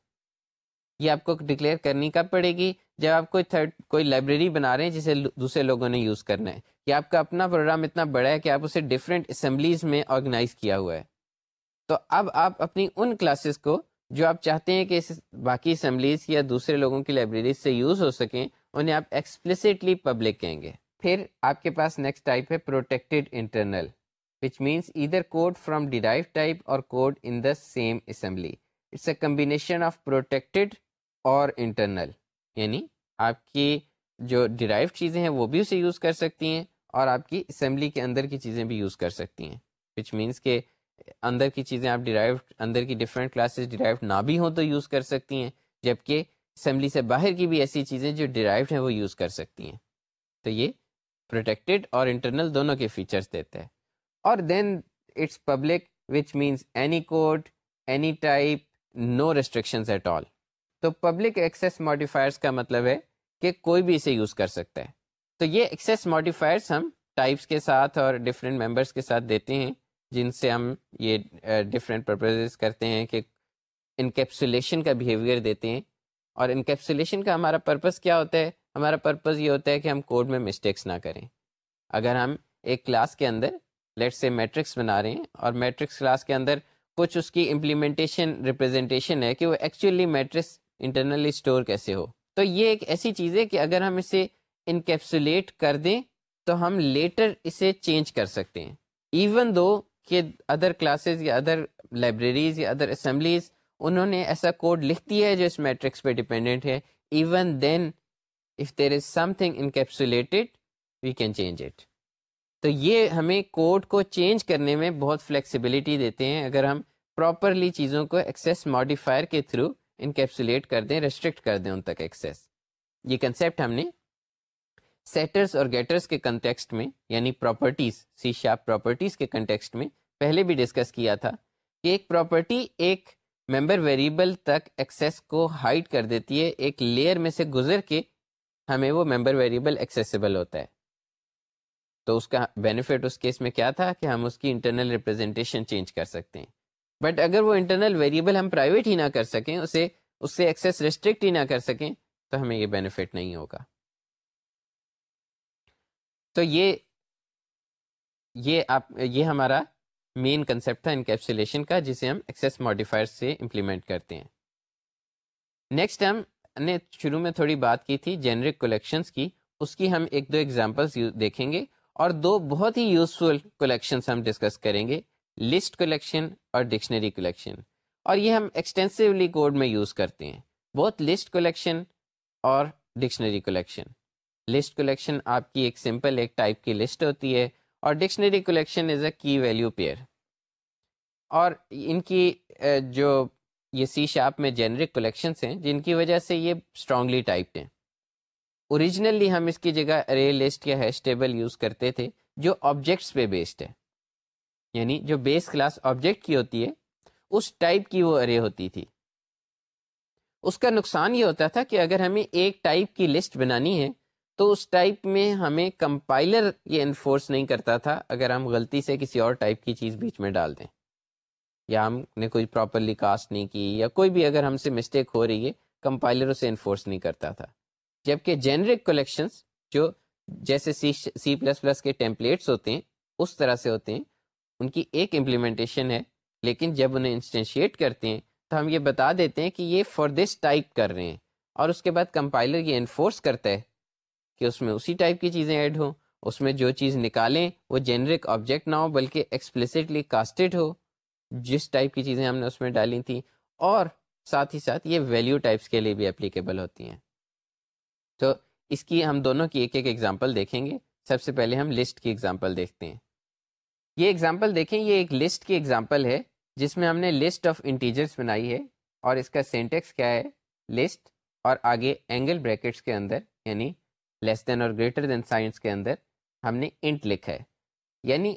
یہ آپ کو ڈکلیئر کرنی کب پڑے گی؟ جب آپ کوئی تھرڈ کوئی لائبریری بنا رہے ہیں جسے دوسرے لوگوں نے یوز کرنا ہے۔ یا آپ کا اپنا پروگرام اتنا بڑا ہے کہ آپ اسے ڈفرینٹ اسمبلیز میں آرگنائز کیا ہوا ہے۔ تو اب آپ اپنی ان کلاسز کو جو آپ چاہتے ہیں کہ باقی اسمبلیز یا دوسرے لوگوں کی لائبریریز سے یوز ہو سکیں، انہیں آپ ایکسپلسٹلی پبلک کہیں گے۔ پھر آپ کے پاس نیکسٹ ٹائپ ہے protected internal which means either code from derive type اور code in the same assembly it's a combination of protected اور انٹرنل یعنی آپ کی جو ڈیرائیو چیزیں ہیں وہ بھی اسے یوز کر سکتی ہیں اور آپ کی اسمبلی کے اندر کی چیزیں بھی یوز کر سکتی ہیں. وچ مینس کہ اندر کی چیزیں آپ ڈیرائیو اندر کی ڈفرینٹ کلاسز ڈیرائیو نہ بھی ہوں تو یوز کر سکتی ہیں، جبکہ اسمبلی سے باہر کی بھی ایسی چیزیں جو ڈیرائیوڈ ہیں وہ یوز کر سکتی ہیں. تو یہ پروٹیکٹیڈ اور انٹرنل دونوں کے فیچرس دیتے ہیں. اور then it's public which means any code any type no restrictions at all تو پبلک ایکسیس ماڈیفائرس کا مطلب ہے کہ کوئی بھی اسے یوز کر سکتا ہے۔ تو یہ ایکسیس ماڈیفائرس ہم ٹائپس کے ساتھ اور ڈفرینٹ ممبرس کے ساتھ دیتے ہیں، جن سے ہم یہ ڈفرینٹ پرپزز کرتے ہیں کہ انکیپسولیشن کا بیہیویئر دیتے ہیں۔ اور انکیپسولیشن کا ہمارا پرپز کیا ہوتا ہے؟ ہمارا پرپز یہ ہوتا ہے کہ ہم کوڈ میں مسٹیکس نہ کریں۔ اگر ہم ایک کلاس کے اندر لیٹ سے میٹرکس بنا رہے ہیں اور میٹرکس کلاس کے اندر کچھ اس کی امپلیمنٹیشن ریپرزینٹیشن ہے کہ وہ ایکچولی میٹرکس انٹرنلی اسٹور کیسے ہو۔ تو یہ ایک ایسی چیز ہے کہ اگر ہم اسے انکیپسولیٹ کر دیں، تو ہم لیٹر اسے چینج کر سکتے ہیں۔ ایون دو کہ ادر کلاسز یا ادر لائبریریز یا ادر اسمبلیز انہوں نے ایسا کوڈ لکھ دیا ہے جو اس میٹرکس پہ ڈپینڈنٹ ہے۔ Even then if there is something encapsulated we can change it تو یہ ہمیں کوڈ کو چینج کرنے میں بہت فلیکسیبلٹی دیتے ہیں۔ اگر ہم پراپرلی چیزوں کو ایکسیس ماڈیفائر کے تھرو انکیپسولیٹ کر دیں ریسٹرکٹ کر دیں ان تک ایکسیس یہ کنسیپٹ ہم نے سیٹرز اور گیٹرز کے کنٹیکسٹ میں یعنی پراپرٹیز سی شاپ پراپرٹیز کے کنٹیکسٹ میں پہلے بھی ڈسکس کیا تھا کہ ایک پراپرٹی ایک ممبر ویریبل تک ایکسیس کو ہائڈ کر دیتی ہے، ایک لیئر میں سے گزر کے ہمیں وہ ممبر ویریبل ایکسیسیبل ہوتا ہے. تو اس کا بینیفٹ اس کیس میں کیا تھا کہ ہم اس کی انٹرنل ریپرزینٹیشن چینج کر سکتے ہیں. بٹ اگر وہ انٹرنل ویریبل ہم پرائیویٹ ہی نہ کر سکیں، اسے اس سے ایکسیس ریسٹرکٹ ہی نہ کر سکیں، تو ہمیں یہ بینیفٹ نہیں ہوگا۔ تو یہ یہ آپ یہ ہمارا مین کنسیپٹ تھا انکیپسولیشن کا، جسے ہم ایکسیس ماڈیفائر سے امپلیمنٹ کرتے ہیں۔ نیکسٹ ہم نے شروع میں تھوڑی بات کی تھی جنرک کولیکشنس کی۔ اس کی ہم ایک دو ایگزامپلس دیکھیں گے۔ اور دو بہت ہی یوزفل کولیکشنس ہم ڈسکس کریں گے۔ لسٹ کلیکشن اور ڈکشنری کلیکشن۔ اور یہ ہم ایکسٹینسولی کوڈ میں یوز کرتے ہیں۔ بہت لسٹ کلیکشن اور ڈکشنری کلیکشن۔ لسٹ کلیکشن آپ کی ایک سمپل ایک ٹائپ کی لسٹ ہوتی ہے اور ڈکشنری کلیکشن از اے کی ویلیو پیئر اور ان کی جو یہ سی شاپ میں جنرک کلیکشنس ہیں، جن کی وجہ سے یہ اسٹرانگلی ٹائپڈ ہیں۔ اوریجنلی ہم اس کی جگہ رے لسٹ یا ہیش ٹیبل یوز کرتے تھے، جو آبجیکٹس پہ بیسڈ ہے۔ یعنی جو بیس کلاس آبجیکٹ کی ہوتی ہے، اس ٹائپ کی وہ ارے ہوتی تھی۔ اس کا نقصان یہ ہوتا تھا کہ اگر ہمیں ایک ٹائپ کی لسٹ بنانی ہے، تو اس ٹائپ میں ہمیں کمپائلر یہ انفورس نہیں کرتا تھا اگر ہم غلطی سے کسی اور ٹائپ کی چیز بیچ میں ڈال دیں۔ یا ہم نے کوئی پراپرلی کاسٹ نہیں کی، یا کوئی بھی اگر ہم سے مسٹیک ہو رہی ہے، کمپائلر اسے انفورس نہیں کرتا تھا۔ جبکہ جنرک کلیکشنس جو جیسے سی سی پلس پلس کے ٹیمپلیٹس ہوتے ہیں، اس طرح سے ہوتے ہیں۔ ان کی ایک امپلیمنٹیشن ہے، لیکن جب انہیں انسٹینشیٹ کرتے ہیں، تو ہم یہ بتا دیتے ہیں کہ یہ فار دس ٹائپ کر رہے ہیں، اور اس کے بعد کمپائلر یہ انفورس کرتا ہے کہ اس میں اسی ٹائپ کی چیزیں ایڈ ہوں، اس میں جو چیز نکالیں وہ جنرک آبجیکٹ نہ ہو، بلکہ ایکسپلسٹلی کاسٹڈ ہو، جس ٹائپ کی چیزیں ہم نے اس میں ڈالی تھیں، اور ساتھ ہی ساتھ یہ ویلیو ٹائپس کے لیے بھی اپلیکیبل ہوتی ہیں۔ تو اس کی ہم دونوں کی ایک ایک ایگزامپل دیکھیں گے۔ سب سے پہلے ہم لسٹ کی ایگزامپل دیکھتے ہیں۔ یہ ایگزامپل دیکھیں، یہ ایک لسٹ کی ایگزامپل ہے، جس میں ہم نے لسٹ آف انٹیجرس بنائی ہے اور اس کا سینٹیکس کیا ہے لسٹ اور آگے اینگل بریکٹس کے اندر یعنی لیس دین اور گریٹر دین سائنس کے اندر ہم نے انٹ لکھا ہے۔ یعنی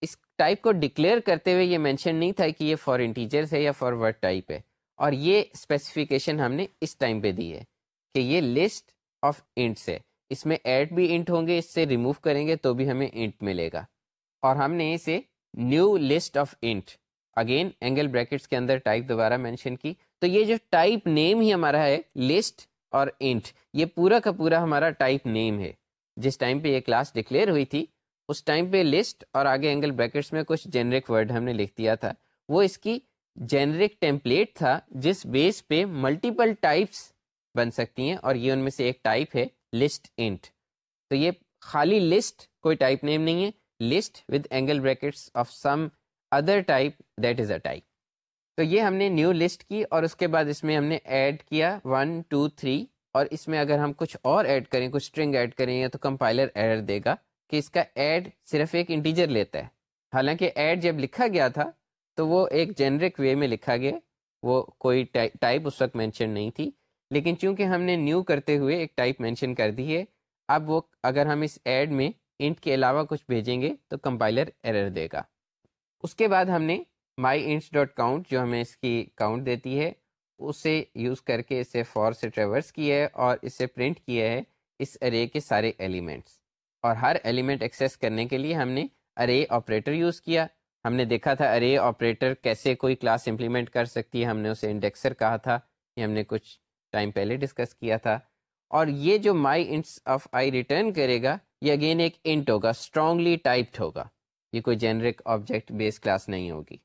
اس ٹائپ کو ڈکلیئر کرتے ہوئے یہ مینشن نہیں تھا کہ یہ فار انٹیجرس ہے یا فار ورڈ ٹائپ ہے۔ اور یہ اسپیسیفیکیشن ہم نے اس ٹائم پہ دی ہے کہ یہ لسٹ آف انٹس ہے۔ اس میں ایڈ بھی انٹ ہوں گے، اس سے ریموو کریں گے تو بھی ہمیں انٹ ملے گا۔ اور ہم نے اسے new list of int, again angle brackets کے اندر ٹائپ دوبارہ مینشن کی۔ تو یہ جو ٹائپ نیم ہی ہمارا ہے لسٹ اور انٹ یہ پورا کا پورا ہمارا ٹائپ نیم ہے۔ جس ٹائم پہ یہ کلاس ڈکلیئر ہوئی تھی، اس ٹائم پہ لسٹ اور آگے اینگل بریکٹس میں کچھ جنرک ورڈ ہم نے لکھ دیا تھا۔ وہ اس کی جنرک ٹیمپلیٹ تھا، جس بیس پہ ملٹیپل ٹائپس بن سکتی ہیں اور یہ ان میں سے ایک ٹائپ ہے لسٹ انٹ تو یہ خالی لسٹ کوئی ٹائپ نیم نہیں ہے list with angle brackets of some other type that is a type تو یہ ہم نے نیو لسٹ کی اور اس کے بعد اس میں ہم نے ایڈ کیا ون ٹو تھری اور اس میں اگر ہم کچھ اور ایڈ کریں، کچھ اسٹرنگ ایڈ کریں، یا تو کمپائلر ایرر دے گا کہ اس کا ایڈ صرف ایک انٹیجر لیتا ہے۔ حالانکہ ایڈ جب لکھا گیا تھا تو وہ ایک جنرک وے میں لکھا گیا، وہ کوئی ٹائپ اس وقت مینشن نہیں تھی۔ لیکن چونکہ ہم نے نیو کرتے ہوئے ایک ٹائپ مینشن کر دی ہے، اب وہ اگر ہم اس ایڈ میں انٹ کے علاوہ کچھ بھیجیں گے تو کمپائلر ایرر دے گا۔ اس کے بعد ہم نے مائی انٹس ڈاٹ کاؤنٹ جو ہمیں اس کی کاؤنٹ دیتی ہے، اسے یوز کر کے اسے فور سے ٹریورس کیا ہے اور اسے پرنٹ کیا ہے اس ارے کے سارے ایلیمنٹس اور ہر ایلیمنٹ ایکسیس کرنے کے لیے ہم نے ارے آپریٹر یوز کیا۔ ہم نے دیکھا تھا ارے آپریٹر کیسے کوئی کلاس امپلیمنٹ کر سکتی ہے۔ ہم نے اسے انڈیکسر کہا تھا یہ ہم نے کچھ ٹائم پہلے ڈسکس کیا تھا۔ اور یہ جو my ints of I return کرے گا یہ اگین ایک انٹ ہوگا اسٹرانگلی ٹائپڈ ہوگا۔ یہ کوئی جنرک آبجیکٹ بیس کلاس نہیں ہوگی۔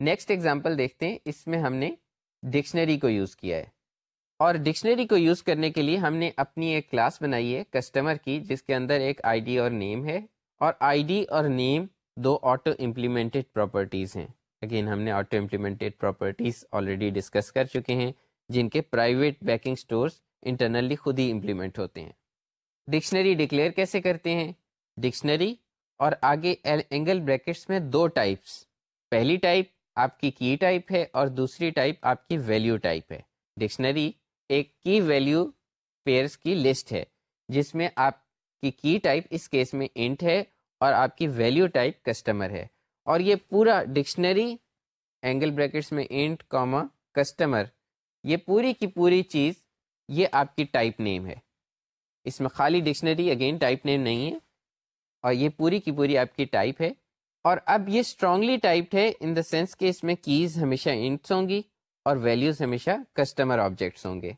نیکسٹ ایگزامپل دیکھتے ہیں، اس میں ہم نے ڈکشنری کو یوز کیا ہے۔ اور ڈکشنری کو یوز کرنے کے لیے ہم نے اپنی ایک کلاس بنائی ہے کسٹمر کی، جس کے اندر ایک آئی ڈی اور نیم ہے۔ اور آئی ڈی اور نیم دو آٹو امپلیمنٹڈ پراپرٹیز ہیں۔ اگین ہم نے auto implemented properties already discuss کر چکے ہیں، جن کے پرائیویٹ بیکنگ سٹورز انٹرنلی خود ہی امپلیمنٹ ہوتے ہیں۔ ڈکشنری ڈکلیئر کیسے کرتے ہیں؟ ڈکشنری اور آگے اینگل بریکٹس میں دو ٹائپس۔ پہلی ٹائپ آپ کی کی ٹائپ ہے اور دوسری ٹائپ آپ کی ویلیو ٹائپ ہے۔ ڈکشنری ایک کی ویلیو پیئرس کی لسٹ ہے، جس میں آپ کی کی ٹائپ اس کیس میں انٹ ہے اور آپ کی ویلیو ٹائپ کسٹمر ہے۔ اور یہ پورا ڈکشنری اینگل بریکٹس میں انٹ، کاما، کسٹمر، یہ پوری کی پوری چیز یہ آپ کی ٹائپ نیم ہے۔ اس میں خالی ڈکشنری اگین ٹائپ نیم نہیں ہے اور یہ پوری کی پوری آپ کی ٹائپ ہے اور اب یہ اسٹرانگلی ٹائپڈ ہے ان دا سینس کہ اس میں کیز ہمیشہ انٹس ہوں گی اور ویلیوز ہمیشہ کسٹمر آبجیکٹس ہوں گے۔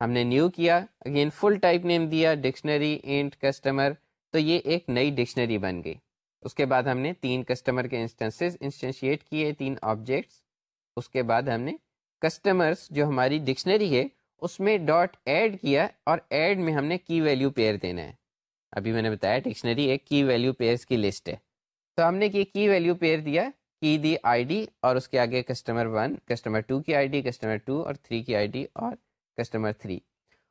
ہم نے نیو کیا اگین فل ٹائپ نیم دیا ڈکشنری انٹ کسٹمر تو یہ ایک نئی ڈکشنری بن گئی۔ اس کے بعد ہم نے تین کسٹمر کے انسٹنسز انسٹنشیٹ کیے، تین آبجیکٹس اس کے بعد ہم نے کسٹمرس جو ہماری ڈکشنری ہے اس میں ڈاٹ ایڈ کیا اور ایڈ میں ہم نے کی ویلیو پیئر دینا ہے۔ ابھی میں نے بتایا ڈکشنری ایک کی ویلیو پیئرس کی لسٹ ہے۔ تو ہم نے یہ کی ویلیو پیئر دیا کی دی آئی ڈی اور اس کے آگے کسٹمر ون کسٹمر ٹو کی آئی ڈی کسٹمر ٹو اور تھری کی آئی ڈی اور کسٹمر تھری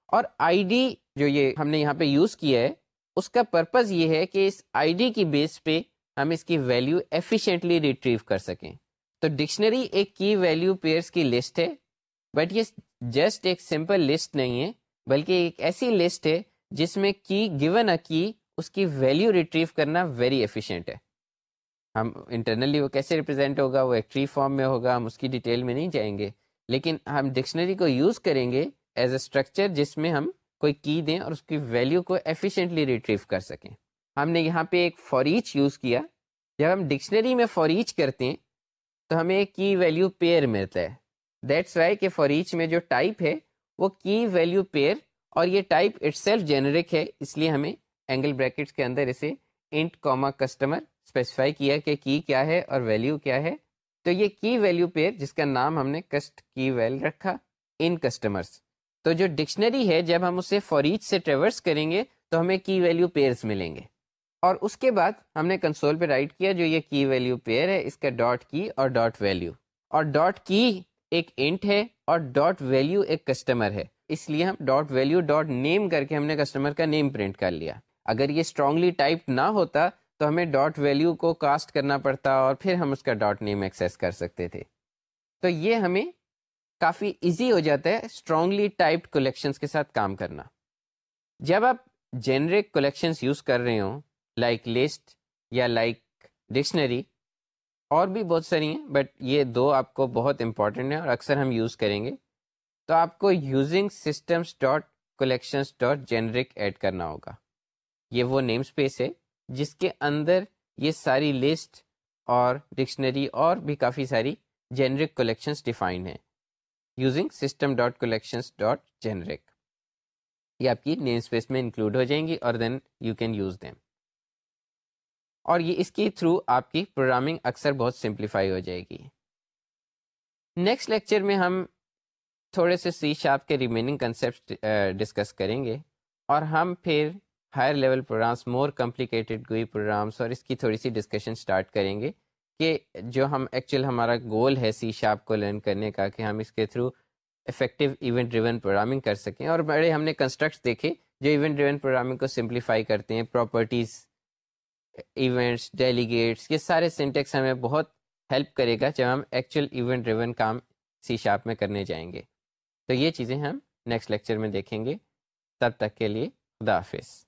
اور آئی ڈی جو یہ ہم نے یہاں پہ یوز کیا ہے، اس کا پرپز یہ ہے کہ اس آئی ڈی کی بیس پہ ہم اس کی ویلیو ایفیشینٹلی ریٹریو کر سکیں۔ تو ڈکشنری ایک کی ویلیو پیئرس کی لسٹ ہے بٹ یہ جسٹ ایک سمپل لسٹ نہیں ہے، بلکہ ایک ایسی لسٹ ہے جس میں کی گیون اے کی اس کی ویلیو ریٹریو کرنا ویری ایفیشینٹ ہے۔ ہم انٹرنلی وہ کیسے ریپرزینٹ ہوگا؟ وہ ایک ٹری فارم میں ہوگا، ہم اس کی ڈیٹیل میں نہیں جائیں گے۔ لیکن ہم ڈکشنری کو یوز کریں گے ایز اے اسٹرکچر جس میں ہم کوئی کی دیں اور اس کی ویلیو کو ایفیشینٹلی ریٹریو کر سکیں۔ ہم نے یہاں پہ ایک فوریچ یوز کیا۔ جب ہم ڈکشنری میں فوریچ کرتے ہیں، تو ہمیں کی ویلیو پیئر ملتا ہے۔ دیٹس وائی کہ فوریچ میں جو ٹائپ ہے، وہ کی ویلیو پیئر اور یہ ٹائپ اٹ سیلف جنرک ہے، اس لیے ہمیں اینگل بریکٹس کے اندر اسے انٹ کوما کسٹمر اسپیسیفائی کیا کہ کی کیا ہے اور ویلیو کیا ہے. تو یہ کی ویلیو پیئر جس کا نام ہم نے کسٹ کی ویل رکھا ان کسٹمرس تو جو ڈکشنری ہے، جب ہم اسے فوریچ سے ٹریورس کریں گے، تو ہمیں کی ویلیو پیئرس ملیں گے. اور اس کے بعد ہم نے کنسول پہ رائٹ کیا جو یہ کی ویلیو پیئر ہے، اس کا ڈاٹ کی اور ڈاٹ ویلیو اور ڈاٹ کی ایک انٹ ہے اور ڈاٹ ویلیو ایک کسٹمر ہے۔ اس لیے ہم ڈاٹ ویلیو ڈاٹ نیم کر کے ہم نے کسٹمر کا نیم پرنٹ کر لیا۔ اگر یہ اسٹرانگلی ٹائپ نہ ہوتا تو ہمیں ڈاٹ ویلیو کو کاسٹ کرنا پڑتا اور پھر ہم اس کا ڈاٹ نیم ایکسیس کر سکتے تھے۔ تو یہ ہمیں کافی ایزی ہو جاتا ہے اسٹرانگلی ٹائپڈ کولیکشنس کے ساتھ کام کرنا۔ جب آپ جنرک کولیکشنس یوز کر رہے ہوں لائک لسٹ یا لائک ڈکشنری اور بھی بہت ساری ہیں بٹ یہ دو آپ کو بہت امپورٹنٹ ہیں اور اکثر ہم یوز کریں گے۔ تو آپ کو using systems dot collections dot generic add کرنا ہوگا۔ یہ وہ نیم اسپیس ہے جس کے اندر یہ ساری لسٹ اور ڈکشنری اور بھی کافی ساری جنرک کلیکشنس ڈیفائنڈ ہیں۔ Using system dot collections dot generic یہ آپ کی نیم اسپیس میں انکلوڈ ہو جائیں گی اور then you can use them اور یہ اس کے تھرو آپ کی پروگرامنگ اکثر بہت سمپلیفائی ہو جائے گی۔ نیکسٹ لیکچر میں ہم تھوڑے سے سی شاپ کے ریمیننگ کنسیپٹ ڈسکس کریں گے اور ہم پھر higher level programs more complicated GUI programs اور اس کی تھوڑی سی ڈسکشن اسٹارٹ کریں گے کہ جو ہم ایکچوئل ہمارا گول ہے سی شاپ کو لرن کرنے کا کہ ہم اس کے through effective event driven programming کر سکیں اور بڑے ہم نے کنسٹرکٹس دیکھے جو ایونٹ ڈریون پروگرامنگ کو سمپلیفائی کرتے ہیں پراپرٹیز ایونٹس ڈیلیگیٹس یہ سارے سینٹیکس ہمیں بہت ہیلپ کرے گا جب ہم ایکچوئل ایونٹ ڈریون کام سی شاپ میں کرنے جائیں گے۔ تو یہ چیزیں ہم نیکسٹ لیکچر میں دیکھیں گے۔ تب تک کے لیے خدا حافظ۔